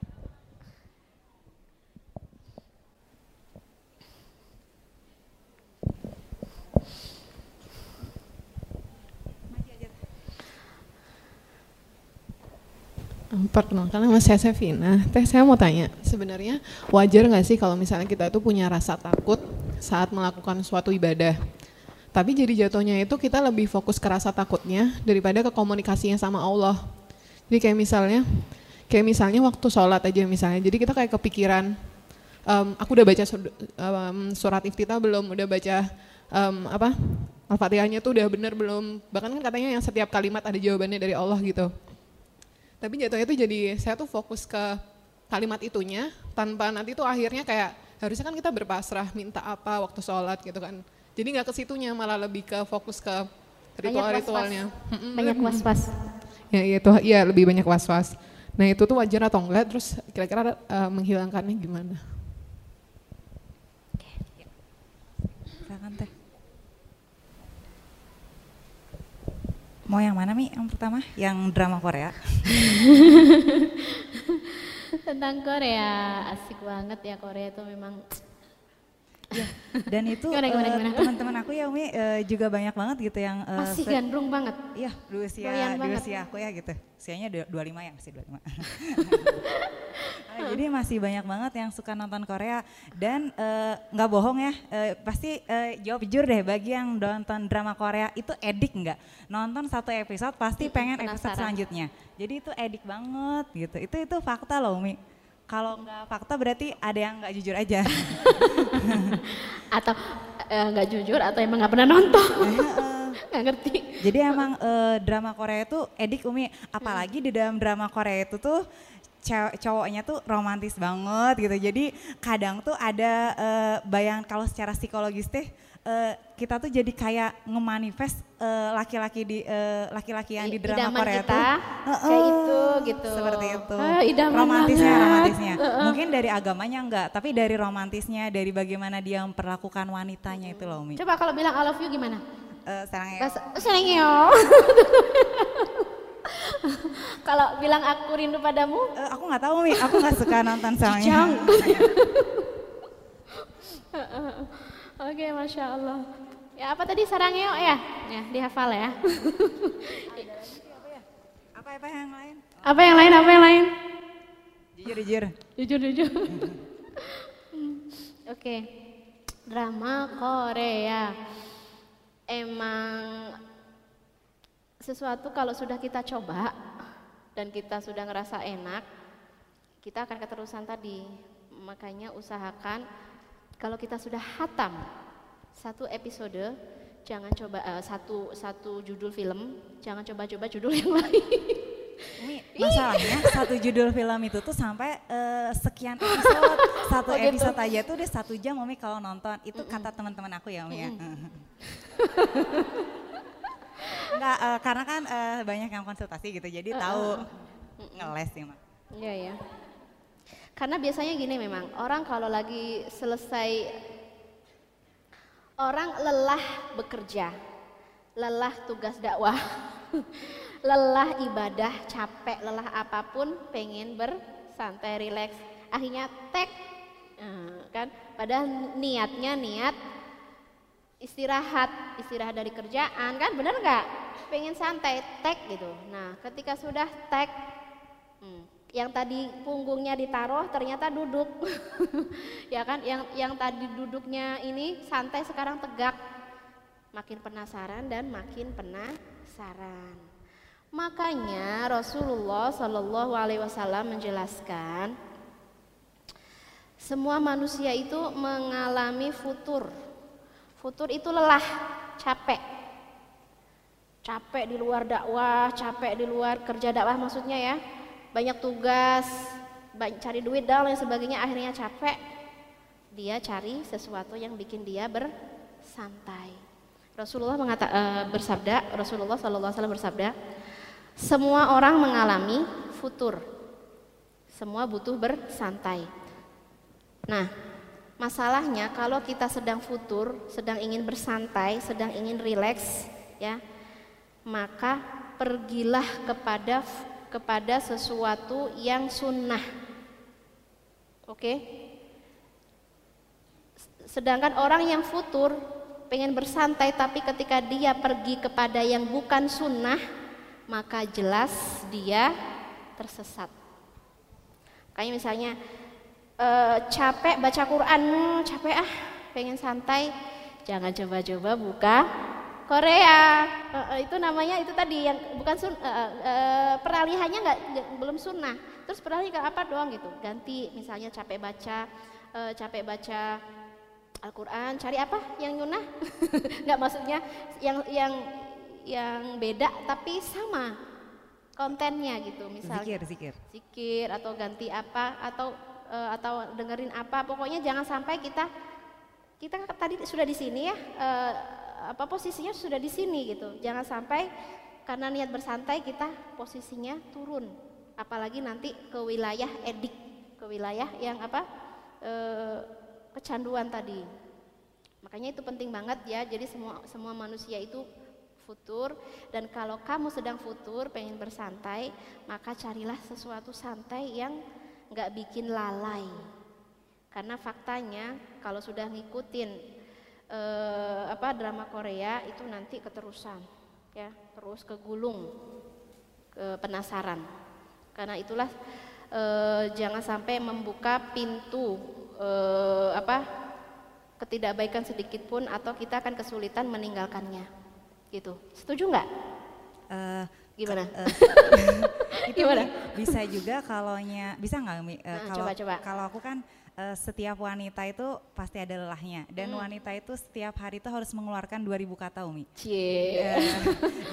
Perkenalkan nama saya Sevina. Teh saya mau tanya, sebenarnya wajar nggak sih kalau misalnya kita itu punya rasa takut saat melakukan suatu ibadah? Tapi jadi jatuhnya itu kita lebih fokus ke rasa takutnya daripada ke komunikasinya sama Allah. Jadi kayak misalnya, kayak misalnya waktu sholat aja misalnya, jadi kita kayak kepikiran, um, aku udah baca um, surat iftitah belum, udah baca um, apa Al-Fatihahnya tuh udah bener belum, bahkan kan katanya yang setiap kalimat ada jawabannya dari Allah gitu tapi jatuhnya itu jadi saya tuh fokus ke kalimat itunya tanpa nanti tuh akhirnya kayak harusnya kan kita berpasrah minta apa waktu sholat gitu kan. Jadi nggak ke situnya malah lebih ke fokus ke ritual-ritualnya. banyak was-was. Ya itu iya lebih banyak was-was. Nah itu tuh wajar atau enggak? Terus kira-kira uh, menghilangkannya gimana Mau yang mana Mi? Yang pertama? Yang drama Korea? Tentang Korea, asik banget ya Korea itu memang Ya, dan itu uh, teman-teman aku ya Umi uh, juga banyak banget gitu yang uh, masih gandrung banget. Iya, di usia di usia aku ya gitu. Usianya 25 ya, masih 25. nah, jadi masih banyak banget yang suka nonton Korea dan nggak uh, bohong ya, uh, pasti uh, jawab jujur deh bagi yang nonton drama Korea itu edik nggak? Nonton satu episode pasti pengen Penasaran. episode selanjutnya. Jadi itu edik banget gitu. Itu itu fakta loh Umi kalau nggak fakta berarti ada yang nggak jujur aja. atau eh, nggak uh, jujur atau emang nggak pernah nonton. Nggak ngerti. Jadi emang uh, drama Korea itu edik Umi, apalagi hmm. di dalam drama Korea itu tuh cowoknya tuh romantis banget gitu. Jadi kadang tuh ada uh, bayang kalau secara psikologis teh uh, kita tuh jadi kayak ngemanifest uh, laki-laki di uh, laki-laki yang di drama idaman Korea kita, tuh uh, kayak itu gitu. Seperti itu. Uh, romantisnya, banget. romantisnya. Uh, uh. Mungkin dari agamanya enggak, tapi dari romantisnya, dari bagaimana dia memperlakukan wanitanya itu loh, Mi. Coba kalau bilang I love you gimana? Uh, kalau bilang aku rindu padamu? Uh, aku nggak tahu, Mi. Aku nggak suka nonton sarangnya. Oke, masya Allah. Ya apa tadi sarangnya ya? Ya dihafal ya. apa apa yang lain? Apa yang lain? Apa yang lain? Jujur jujur. Jujur jujur. Oke, drama Korea. Emang sesuatu kalau sudah kita coba dan kita sudah ngerasa enak, kita akan keterusan tadi. Makanya usahakan kalau kita sudah hatam satu episode, jangan coba uh, satu satu judul film, jangan coba-coba judul yang lain. Ini masalahnya satu judul film itu tuh sampai uh, sekian episode, satu oh, gitu. episode aja tuh udah satu jam Umi kalau nonton. Itu mm -mm. kata teman-teman aku ya Umi ya. Enggak, uh, karena kan uh, banyak yang konsultasi gitu, jadi uh, tahu uh, ngeles sih mak. Iya ya. Karena biasanya gini memang, orang kalau lagi selesai, orang lelah bekerja, lelah tugas dakwah, lelah ibadah, capek, lelah apa pun, pengen bersantai, rileks, akhirnya tek, nah, kan? Padahal niatnya niat istirahat, istirahat dari kerjaan, kan bener nggak? Pengen santai, tek gitu. Nah, ketika sudah tek, yang tadi punggungnya ditaruh ternyata duduk. Ya kan? Yang yang tadi duduknya ini santai sekarang tegak. Makin penasaran dan makin penasaran. Makanya Rasulullah Shallallahu Alaihi Wasallam menjelaskan semua manusia itu mengalami futur. Futur itu lelah capek. Capek di luar dakwah capek di luar kerja dakwah maksudnya ya banyak tugas, cari duit dan lain sebagainya akhirnya capek. Dia cari sesuatu yang bikin dia bersantai. Rasulullah mengata, uh, bersabda, Rasulullah Wasallam bersabda, semua orang mengalami futur, semua butuh bersantai. Nah, masalahnya kalau kita sedang futur, sedang ingin bersantai, sedang ingin rileks, ya, maka pergilah kepada kepada sesuatu yang sunnah. Oke? Sedangkan orang yang futur pengen bersantai tapi ketika dia pergi kepada yang bukan sunnah maka jelas dia tersesat kayak misalnya e, capek baca Quran capek ah pengen santai jangan coba-coba buka Korea. E, e, itu namanya itu tadi yang bukan sun, e, e, peralihannya nggak belum sunnah. Terus peralihan ke apa doang gitu? Ganti misalnya capek baca e, capek baca Al-Quran, cari apa yang nyunah? Enggak maksudnya yang yang yang beda tapi sama kontennya gitu misalnya. Zikir zikir. Zikir atau ganti apa atau uh, atau dengerin apa. Pokoknya jangan sampai kita kita tadi sudah di sini ya uh, apa posisinya sudah di sini gitu jangan sampai karena niat bersantai kita posisinya turun apalagi nanti ke wilayah edik ke wilayah yang apa uh, kecanduan tadi. Makanya itu penting banget ya. Jadi semua semua manusia itu futur dan kalau kamu sedang futur pengen bersantai maka carilah sesuatu santai yang nggak bikin lalai karena faktanya kalau sudah ngikutin eh, apa drama Korea itu nanti keterusan ya. Terus kegulung ke penasaran. Karena itulah eh, jangan sampai membuka pintu eh, apa ketidakbaikan sedikit pun atau kita akan kesulitan meninggalkannya. Gitu. Setuju nggak? Uh, gimana? uh, itu gimana? bisa juga kalaunya bisa nggak uh, nah, kalau coba, coba. kalau aku kan uh, setiap wanita itu pasti ada lelahnya dan hmm. wanita itu setiap hari itu harus mengeluarkan 2000 kata Umi. Cie.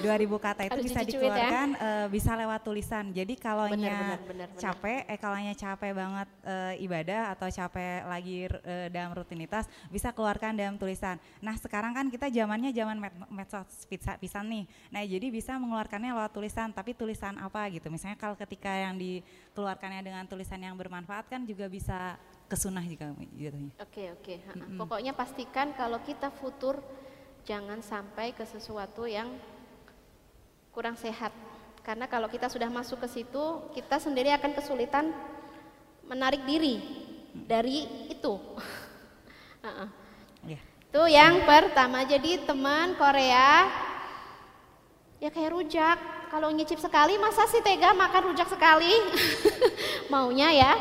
Uh, 2000 kata itu bisa ya? dikeluarkan ya? uh, bisa lewat tulisan. Jadi kalau nya capek eh kalau capek banget uh, ibadah atau capek lagi uh, dalam rutinitas bisa keluarkan dalam tulisan. Nah, sekarang kan kita zamannya zaman med medsos pizza pisan nih. Nah, jadi bisa mengeluarkannya lewat tulisan, tapi tulisan apa gitu. Misalnya kalau ketika yang dikeluarkannya dengan tulisan yang bermanfaat kan juga bisa kesunah jika jatuhnya. Oke oke. Mm -hmm. Pokoknya pastikan kalau kita futur jangan sampai ke sesuatu yang kurang sehat. Karena kalau kita sudah masuk ke situ, kita sendiri akan kesulitan menarik diri dari itu. uh -uh. Yeah. Itu yang pertama. Jadi teman Korea ya kayak rujak. Kalau nyicip sekali masa sih tega makan rujak sekali? Maunya ya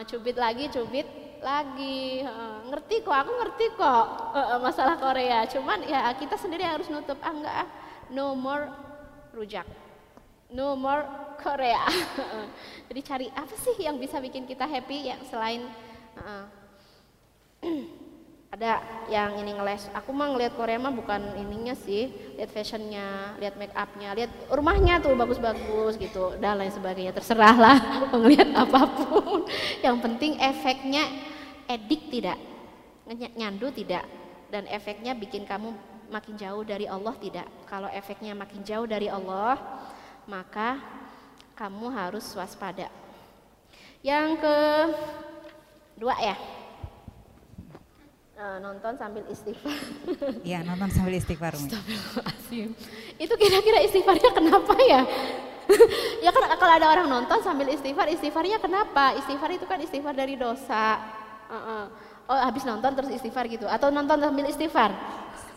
uh, cubit lagi cubit lagi. Uh, ngerti kok aku ngerti kok uh, masalah Korea. Cuman ya kita sendiri harus nutup. Ah enggak ah. No more rujak. No more Korea. Jadi cari apa sih yang bisa bikin kita happy yang selain uh, ada yang ini ngeles. Aku mah ngeliat Korea mah bukan ininya sih lihat fashionnya lihat make upnya lihat rumahnya tuh bagus-bagus gitu dan lain sebagainya. Terserah lah ngeliat apa pun. Yang penting efeknya edik tidak nyandu tidak dan efeknya bikin kamu makin jauh dari Allah tidak. Kalau efeknya makin jauh dari Allah maka kamu harus waspada. Yang ke dua ya Uh, nonton sambil istighfar. Iya, nonton sambil istighfar. Itu kira-kira istighfarnya kenapa ya? ya kan kalau ada orang nonton sambil istighfar, istighfarnya kenapa? Istighfar itu kan istighfar dari dosa. Uh -uh. Oh, habis nonton terus istighfar gitu atau nonton sambil istighfar?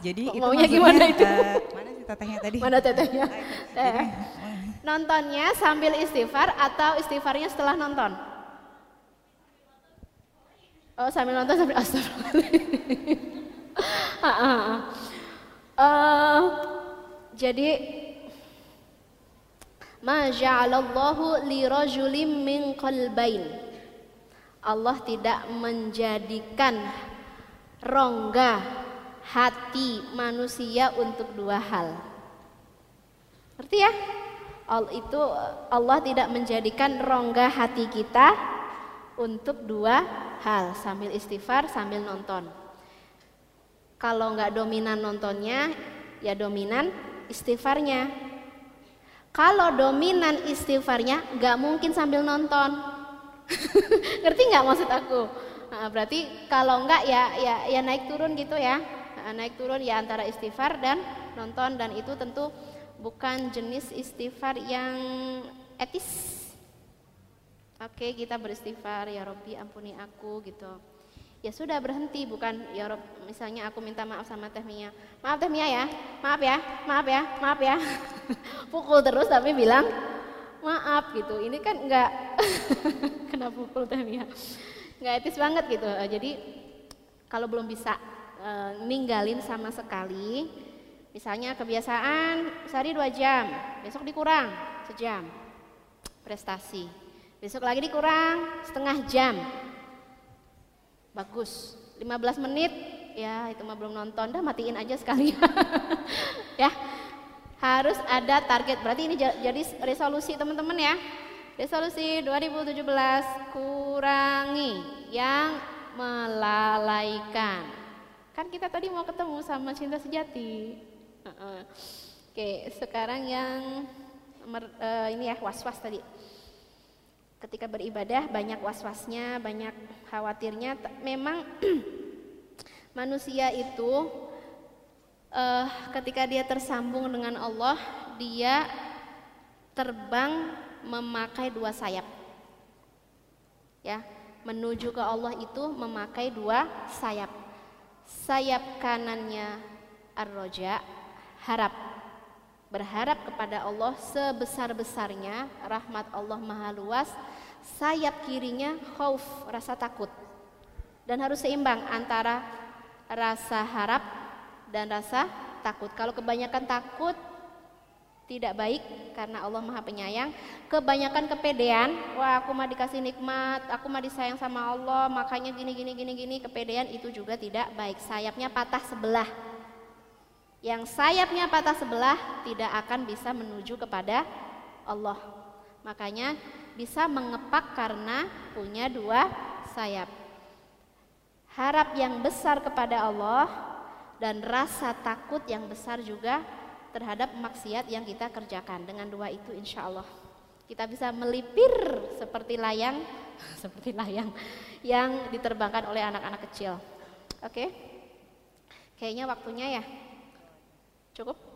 Jadi itu maunya gimana itu? Uh, mana sih tetehnya tadi? Mana tetehnya? eh. Nontonnya sambil istighfar atau istighfarnya setelah nonton? Oh sambil nonton sambil astagfirullahaladzim. uh, jadi ma ja'alallahu li rajulim min qalbain. Allah tidak menjadikan rongga hati manusia untuk dua hal. Ngerti ya? All itu Allah tidak menjadikan rongga hati kita untuk dua hal sambil istighfar sambil nonton. Kalau nggak dominan nontonnya, ya dominan istighfarnya. Kalau dominan istighfarnya, nggak mungkin sambil nonton. Ngerti nggak maksud aku? Nah, berarti kalau nggak ya ya ya naik turun gitu ya. Naik turun ya antara istighfar dan nonton dan itu tentu bukan jenis istighfar yang etis. Oke, kita beristighfar ya Robbi ampuni aku gitu. Ya sudah berhenti bukan ya Rob misalnya aku minta maaf sama Teh Mia. Maaf Teh Mia ya. Maaf ya. Maaf ya. Maaf ya. pukul terus tapi bilang maaf gitu. Ini kan enggak kena pukul Teh Mia. Enggak etis banget gitu. Jadi kalau belum bisa e, ninggalin sama sekali misalnya kebiasaan sehari dua jam besok dikurang sejam prestasi besok lagi dikurang setengah jam. Bagus. 15 menit. Ya itu mah belum nonton. Dah matiin aja sekali. Ya. Harus ada target. Berarti ini jadi resolusi teman-teman ya. Resolusi 2017 kurangi yang melalaikan. Kan kita tadi mau ketemu sama cinta sejati. Oke, sekarang yang uh, ini ya was-was tadi. Ketika beribadah banyak was-wasnya, banyak khawatirnya. Memang manusia itu uh, ketika dia tersambung dengan Allah, dia terbang memakai dua sayap. Ya, menuju ke Allah itu memakai dua sayap. Sayap kanannya ar-roja, harap berharap kepada Allah sebesar-besarnya rahmat Allah maha luas sayap kirinya khauf rasa takut. Dan harus seimbang antara rasa harap dan rasa takut. Kalau kebanyakan takut tidak baik karena Allah maha penyayang. Kebanyakan kepedean wah aku mah dikasih nikmat aku mah disayang sama Allah makanya gini gini gini gini. Kepedean itu juga tidak baik. Sayapnya patah sebelah. Yang sayapnya patah sebelah tidak akan bisa menuju kepada Allah. Makanya bisa mengepak karena punya dua sayap. Harap yang besar kepada Allah dan rasa takut yang besar juga terhadap maksiat yang kita kerjakan. Dengan dua itu insya Allah kita bisa melipir seperti layang, seperti layang yang diterbangkan oleh anak-anak kecil. Oke, kayaknya waktunya ya. Cukup?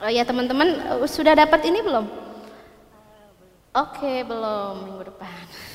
Oh ya teman-teman uh, sudah dapat ini belum? Oke okay, belum minggu depan.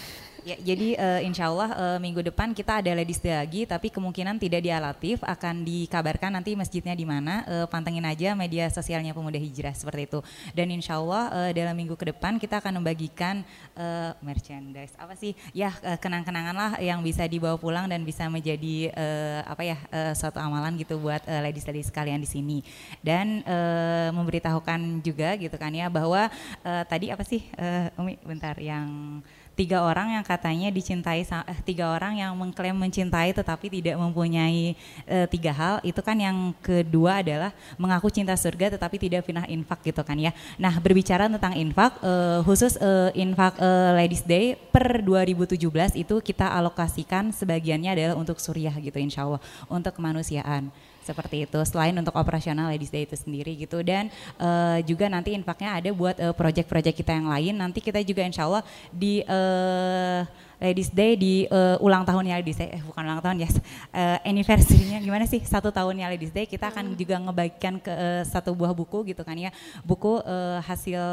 Ya, jadi uh, insya Allah uh, minggu depan kita ada ladies day lagi, tapi kemungkinan tidak di Alatif, akan dikabarkan nanti masjidnya di mana. Uh, pantengin aja media sosialnya Pemuda Hijrah seperti itu. Dan insya Allah uh, dalam minggu ke depan kita akan membagikan uh, merchandise apa sih? Ya uh, kenang-kenangan lah yang bisa dibawa pulang dan bisa menjadi uh, apa ya uh, suatu amalan gitu buat uh, ladies-ladies sekalian di sini. Dan uh, memberitahukan juga gitu kan ya bahwa uh, tadi apa sih uh, Umi bentar yang tiga orang yang katanya dicintai eh, tiga orang yang mengklaim mencintai tetapi tidak mempunyai eh, tiga hal itu kan yang kedua adalah mengaku cinta surga tetapi tidak pernah infak gitu kan ya. Nah berbicara tentang infak eh, khusus eh, infak eh, Ladies Day per 2017 itu kita alokasikan sebagiannya adalah untuk suriah gitu insya Allah untuk kemanusiaan seperti itu selain untuk operasional Ladies Day itu sendiri gitu. Dan uh, juga nanti infaknya ada buat uh, project-project kita yang lain. Nanti kita juga insya Allah di uh, Ladies Day di uh, ulang tahunnya Ladies Day, eh bukan ulang tahun ya, yes. uh, anniversary-nya gimana sih? Satu tahunnya Ladies Day. Kita akan juga ngebagikan ke uh, satu buah buku gitu kan ya, buku uh, hasil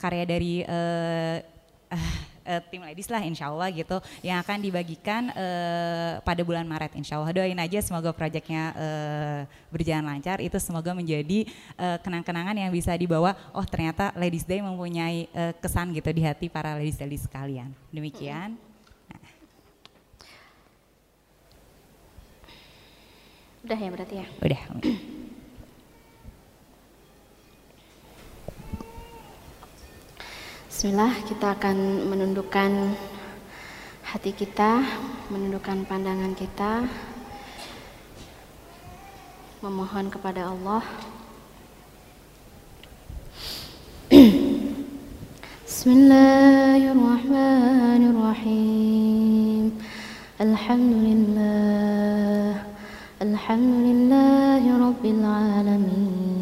karya dari uh, uh, uh, tim ladies lah insya Allah gitu yang akan dibagikan uh, pada bulan Maret insya Allah doain aja semoga proyeknya uh, berjalan lancar itu semoga menjadi uh, kenang-kenangan yang bisa dibawa oh ternyata Ladies Day mempunyai uh, kesan gitu di hati para ladies-ladies sekalian demikian Udah ya berarti ya? Udah. Bismillah, kita akan menundukkan hati kita, menundukkan pandangan kita, memohon kepada Allah. Bismillahirrahmanirrahim. Alhamdulillah. Alhamdulillahirabbil alamin.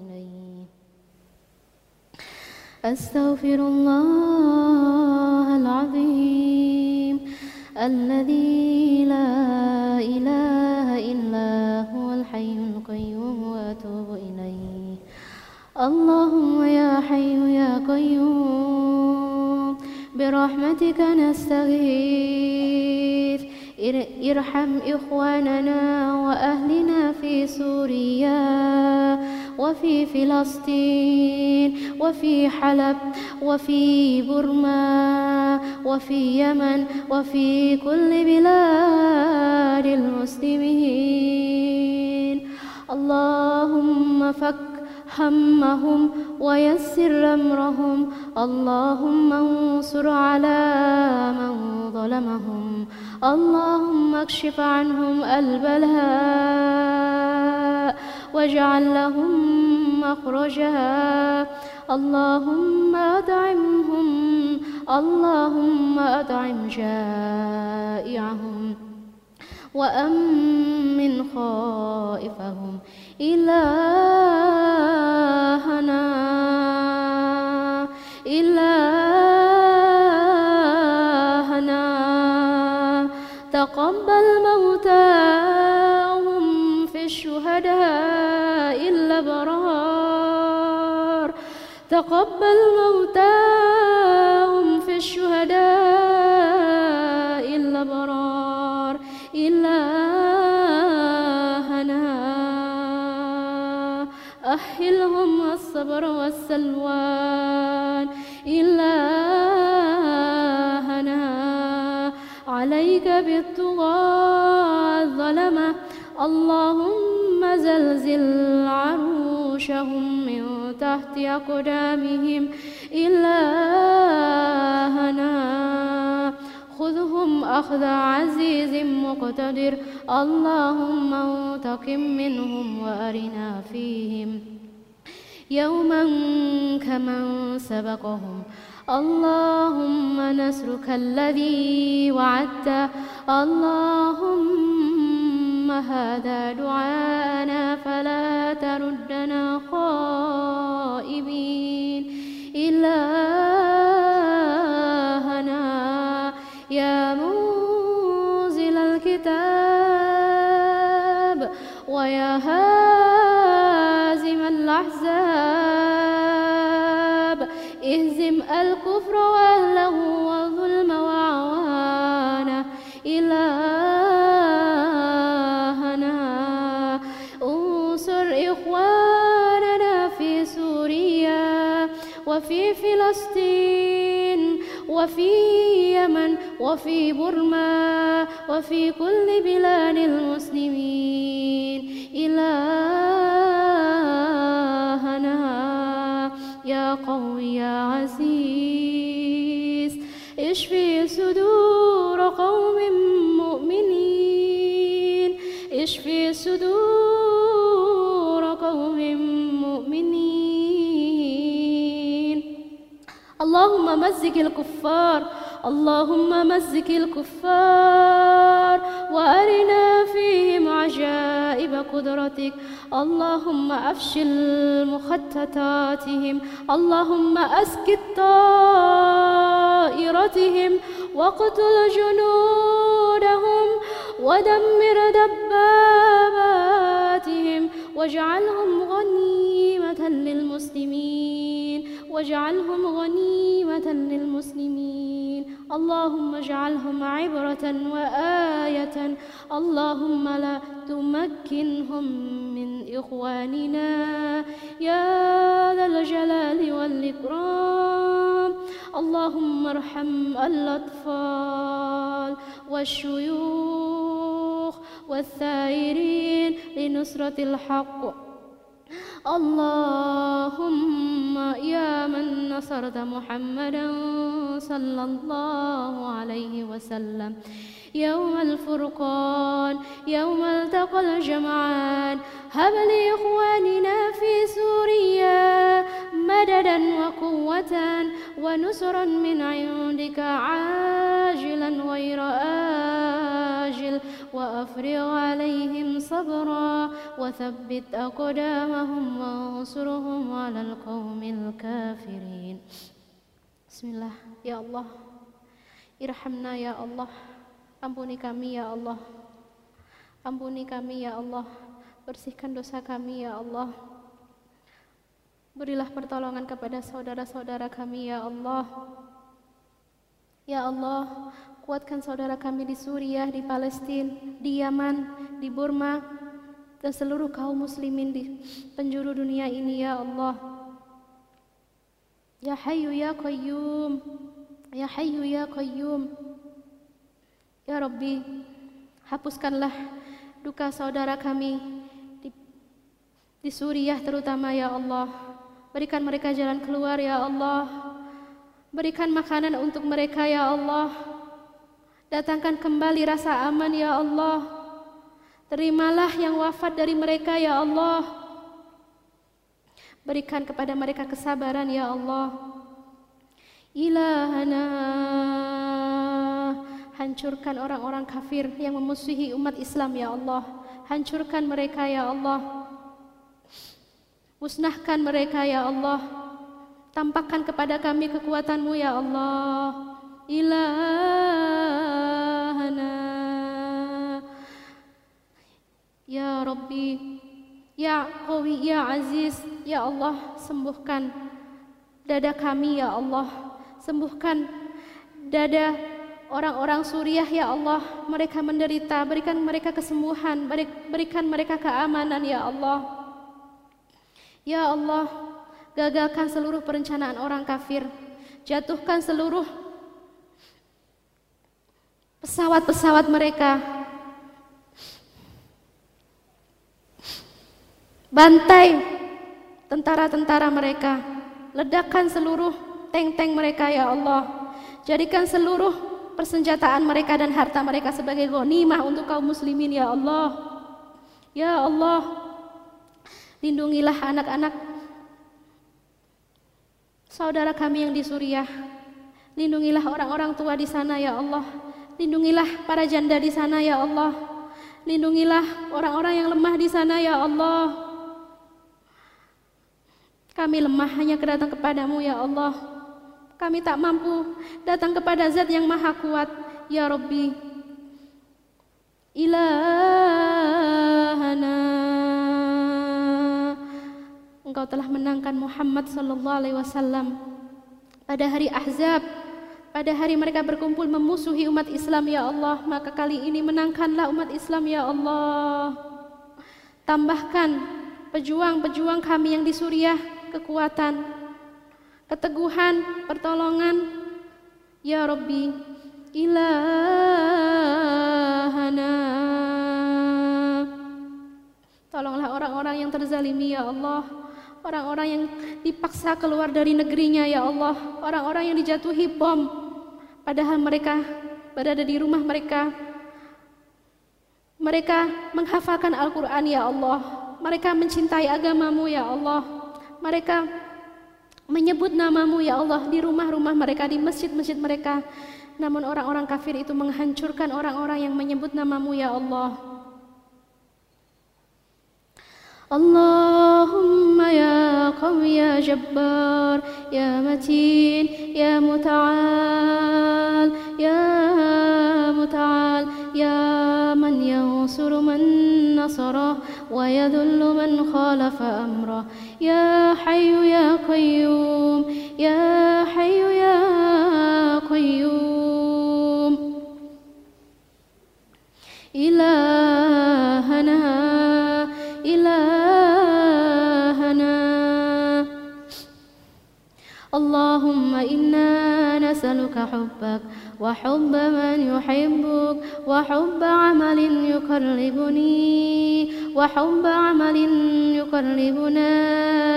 أستغفر الله العظيم الذي لا إله إلا هو الحي القيوم وأتوب إليه. اللهم يا حي يا قيوم برحمتك نستغيث. إرحم إخواننا وأهلنا في سوريا وفي فلسطين وفي حلب وفي برما وفي يمن وفي كل بلاد المسلمين. اللهم فك همهم ويسر أمرهم. اللهم انصر على من ظلمهم. اللهم اكشف عنهم البلاء واجعل لهم مخرجا. اللهم أطعمهم اللهم أطعم جائعهم. وأمن خائفهم. إلهنا إلهنا. تقبل موتاهم في الشهداء الأبرار. تقبل موتاهم في الشهداء الأبرار. إلهنا أحلهم الصبر والسلوان عليك بالطغاة الظلمة اللهم زلزل عروشهم من تحت أقدامهم إلهنا. خذهم أخذ عزيز مقتدر. اللهم انتقم منهم وأرنا فيهم يوما كمن سبقهم. اللهم نسرك الذي وعدت. اللهم هذا دعانا فلا تردنا خائبين. إلهنا يا منزل الكتاب ويا هازم الأحزاب. اهزم الكفر وأهله والظلم وعوانه إلهنا. انصر إخواننا في سوريا وفي فلسطين وفي يمن وفي برما وفي كل بلاد المسلمين. إلهنا. يا قوي يا عزيز اشفي صدور قوم مؤمنين. اشفي صدور قوم مؤمنين. اللهم مزق الكفار اللهم مزق الكفار وأرنا فيهم عجائب قدرتك. اللهم أفشل مخططاتهم. اللهم أسكت طائرتهم واقتل جنودهم ودمر دباباتهم. واجعلهم غنيمة للمسلمين. واجعلهم غنيمة للمسلمين. اللهم اجعلهم عبرة وآية. اللهم لا تمكنهم من إخواننا. يا ذا الجلال والإكرام. اللهم ارحم الأطفال والشيوخ والثائرين لنصرة الحق. اللهم يا من نصرت محمدا صلى الله عليه وسلم. يوم الفرقان يوم التقى الجمعان. هب لإخواننا في سوريا مددا وقوة ونصرا من عندك عاجلا غير آجل. وأفرغ عليهم صبرا وثبت أقدامهم وانصرهم على القوم الكافرين. بسم الله. يا الله ارحمنا يا الله. Ampuni kami ya Allah. Ampuni kami ya Allah. Bersihkan dosa kami ya Allah. Berilah pertolongan kepada saudara-saudara kami ya Allah. Ya Allah, kuatkan saudara kami di Suriah, di Palestina, di Yaman, di Burma, dan seluruh kaum muslimin di penjuru dunia ini ya Allah. Ya Hayyu ya Qayyum, Ya Hayyu ya Qayyum. Ya Rabbi, hapuskanlah duka saudara kami di, di Suriah terutama ya Allah. Berikan mereka jalan keluar ya Allah. Berikan makanan untuk mereka ya Allah. Datangkan kembali rasa aman ya Allah. Terimalah yang wafat dari mereka ya Allah. Berikan kepada mereka kesabaran ya Allah. Ilahana Hancurkan orang-orang kafir yang memusuhi umat Islam ya Allah. Hancurkan mereka ya Allah. Musnahkan mereka ya Allah. Tampakkan kepada kami kekuatanmu ya Allah. Ilahana. Ya Rabbi. Ya Qawi, Ya Aziz, Ya Allah, sembuhkan dada kami ya Allah. Sembuhkan dada orang-orang Suriah ya Allah mereka menderita berikan mereka kesembuhan berikan mereka keamanan ya Allah. Ya Allah gagalkan seluruh perencanaan orang kafir. Jatuhkan seluruh pesawat-pesawat mereka. Bantai tentara-tentara mereka. Ledakan seluruh tank-tank mereka ya Allah. Jadikan seluruh persenjataan mereka dan harta mereka sebagai ghanimah untuk kaum muslimin ya Allah. Ya Allah, lindungilah anak-anak saudara kami yang di Suriah. Lindungilah orang-orang tua di sana ya Allah. Lindungilah para janda di sana ya Allah. Lindungilah orang-orang yang lemah di sana ya Allah. Kami lemah hanya kedatang kepadamu ya Allah. Kami tak mampu datang kepada zat yang maha kuat. Ya Rabbi. Ilahana. Engkau telah menangkan Muhammad sallallahu alaihi wasallam pada hari Ahzab. Pada hari mereka berkumpul memusuhi umat Islam ya Allah, maka kali ini menangkanlah umat Islam ya Allah. Tambahkan pejuang-pejuang kami yang di Suriah kekuatan keteguhan, pertolongan. Ya Rabbi, ilahana. Tolonglah orang-orang yang terzalimi ya Allah. Orang-orang yang dipaksa keluar dari negerinya ya Allah. Orang-orang yang dijatuhi bom. Padahal mereka berada di rumah mereka. Mereka menghafalkan Al-Quran ya Allah. Mereka mencintai agamamu ya Allah. Mereka menyebut namamu ya Allah di rumah-rumah mereka, di masjid-masjid mereka. Namun orang-orang kafir itu menghancurkan orang-orang yang menyebut namamu ya Allah. Allahumma ya ya jabbar ya matin ya muta'al ya muta'al ya man yansuru man nasara yadhullu man khalafa amrah يا حي يا قيوم يا حي يا قيوم. إلهنا إلهنا. اللهم إنا نسأل أسألك حبك وحب من يحبك وحب عمل يقربني وحب عمل يقربنا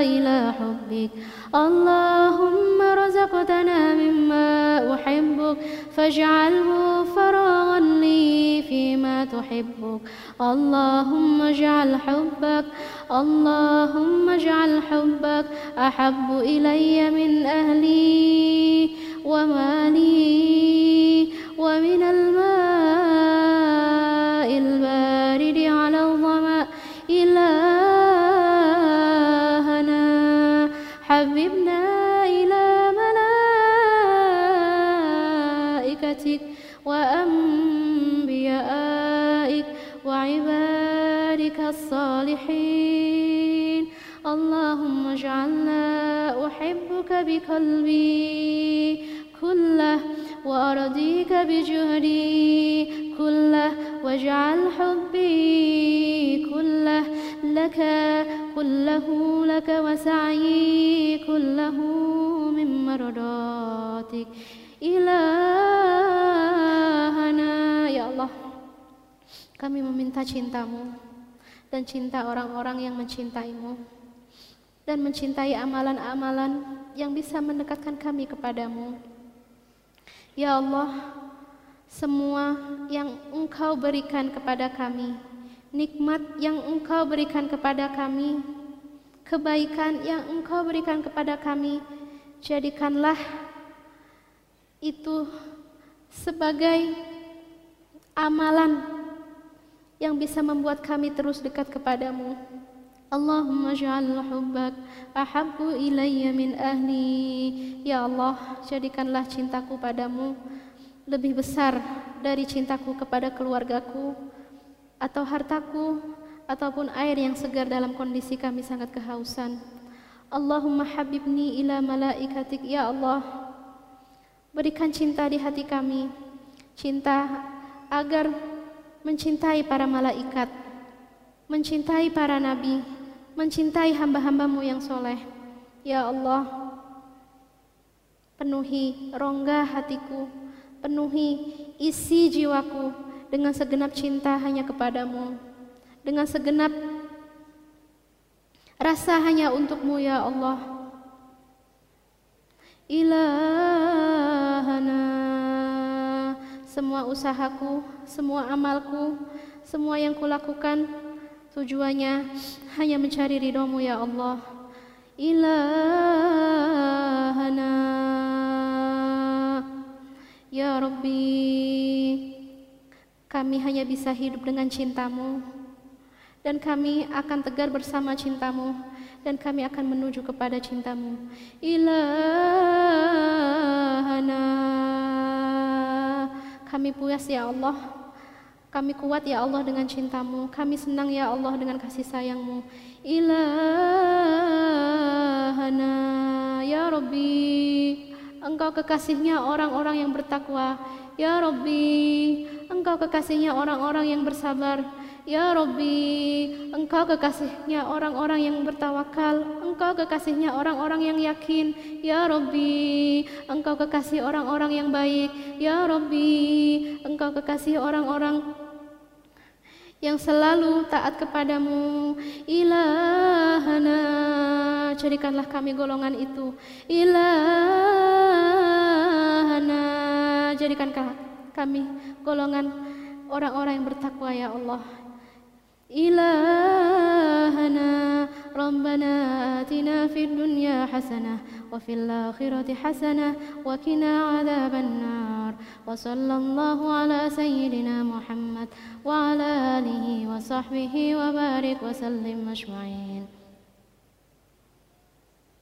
إلى حبك. اللهم رزقتنا مما أحبك فاجعله فراغا لي فيما تحبك. اللهم اجعل حبك اللهم اجعل حبك أحب إلي من أهلي. ومالي ومن الماء البارد على الظمأ إلهنا. حببنا إلى ملائكتك وأنبيائك وعبادك الصالحين. اللهم اجعلنا أحبك بقلبي كله وأرضيك بجهدي كله واجعل حبي كله لك كله لك وسعي كله من مرضاتك. إلهنا يا الله. Kami meminta cintamu dan cinta orang-orang yang mencintaimu. Dan mencintai amalan-amalan yang bisa mendekatkan kami kepadamu. Ya Allah, semua yang Engkau berikan kepada kami, nikmat yang Engkau berikan kepada kami, kebaikan yang Engkau berikan kepada kami, jadikanlah itu sebagai amalan yang bisa membuat kami terus dekat kepadamu. Allahumma ja'al hubbak ahabbu ilayya min ahli. Ya Allah, jadikanlah cintaku padamu lebih besar dari cintaku kepada keluargaku atau hartaku ataupun air yang segar dalam kondisi kami sangat kehausan. Allahumma habibni ila malaikatik ya Allah. Berikan cinta di hati kami. Cinta agar mencintai para malaikat, mencintai para nabi, mencintai hamba-hambamu yang soleh. Ya Allah, penuhi rongga hatiku, penuhi isi jiwaku dengan segenap cinta hanya kepadamu, dengan segenap rasa hanya untukmu ya Allah. Ilahana semua usahaku, semua amalku, semua yang kulakukan tujuannya hanya mencari ridhomu ya Allah. Ilahana. Ya Rabbi Kami hanya bisa hidup dengan cintamu. Dan kami akan tegar bersama cintamu. Dan kami akan menuju kepada cintamu. Ilahana. Kami puas ya Allah kami kuat ya Allah dengan cintamu. Kami senang ya Allah dengan kasih sayangmu. Ilahana Ya Rabbi. Engkau kekasihnya orang-orang yang bertakwa. Ya Rabbi. Engkau kekasihnya orang-orang yang bersabar. Ya Rabbi. Engkau kekasihnya orang-orang yang bertawakal. Engkau kekasihnya orang-orang yang yakin. Ya Rabbi. Engkau kekasih orang-orang yang baik. Ya Rabbi. Engkau kekasih orang-orang yang selalu taat kepadamu. Ilahana jadikanlah kami golongan itu. Ilahana jadikan kami golongan orang-orang yang bertakwa ya Allah. Ilahana rabbana atina fid dunya hasanah وفي الآخرة حسنة وقنا عذاب النار. وصلى الله على سيدنا محمد وعلى آله وصحبه وبارك وسلم أجمعين.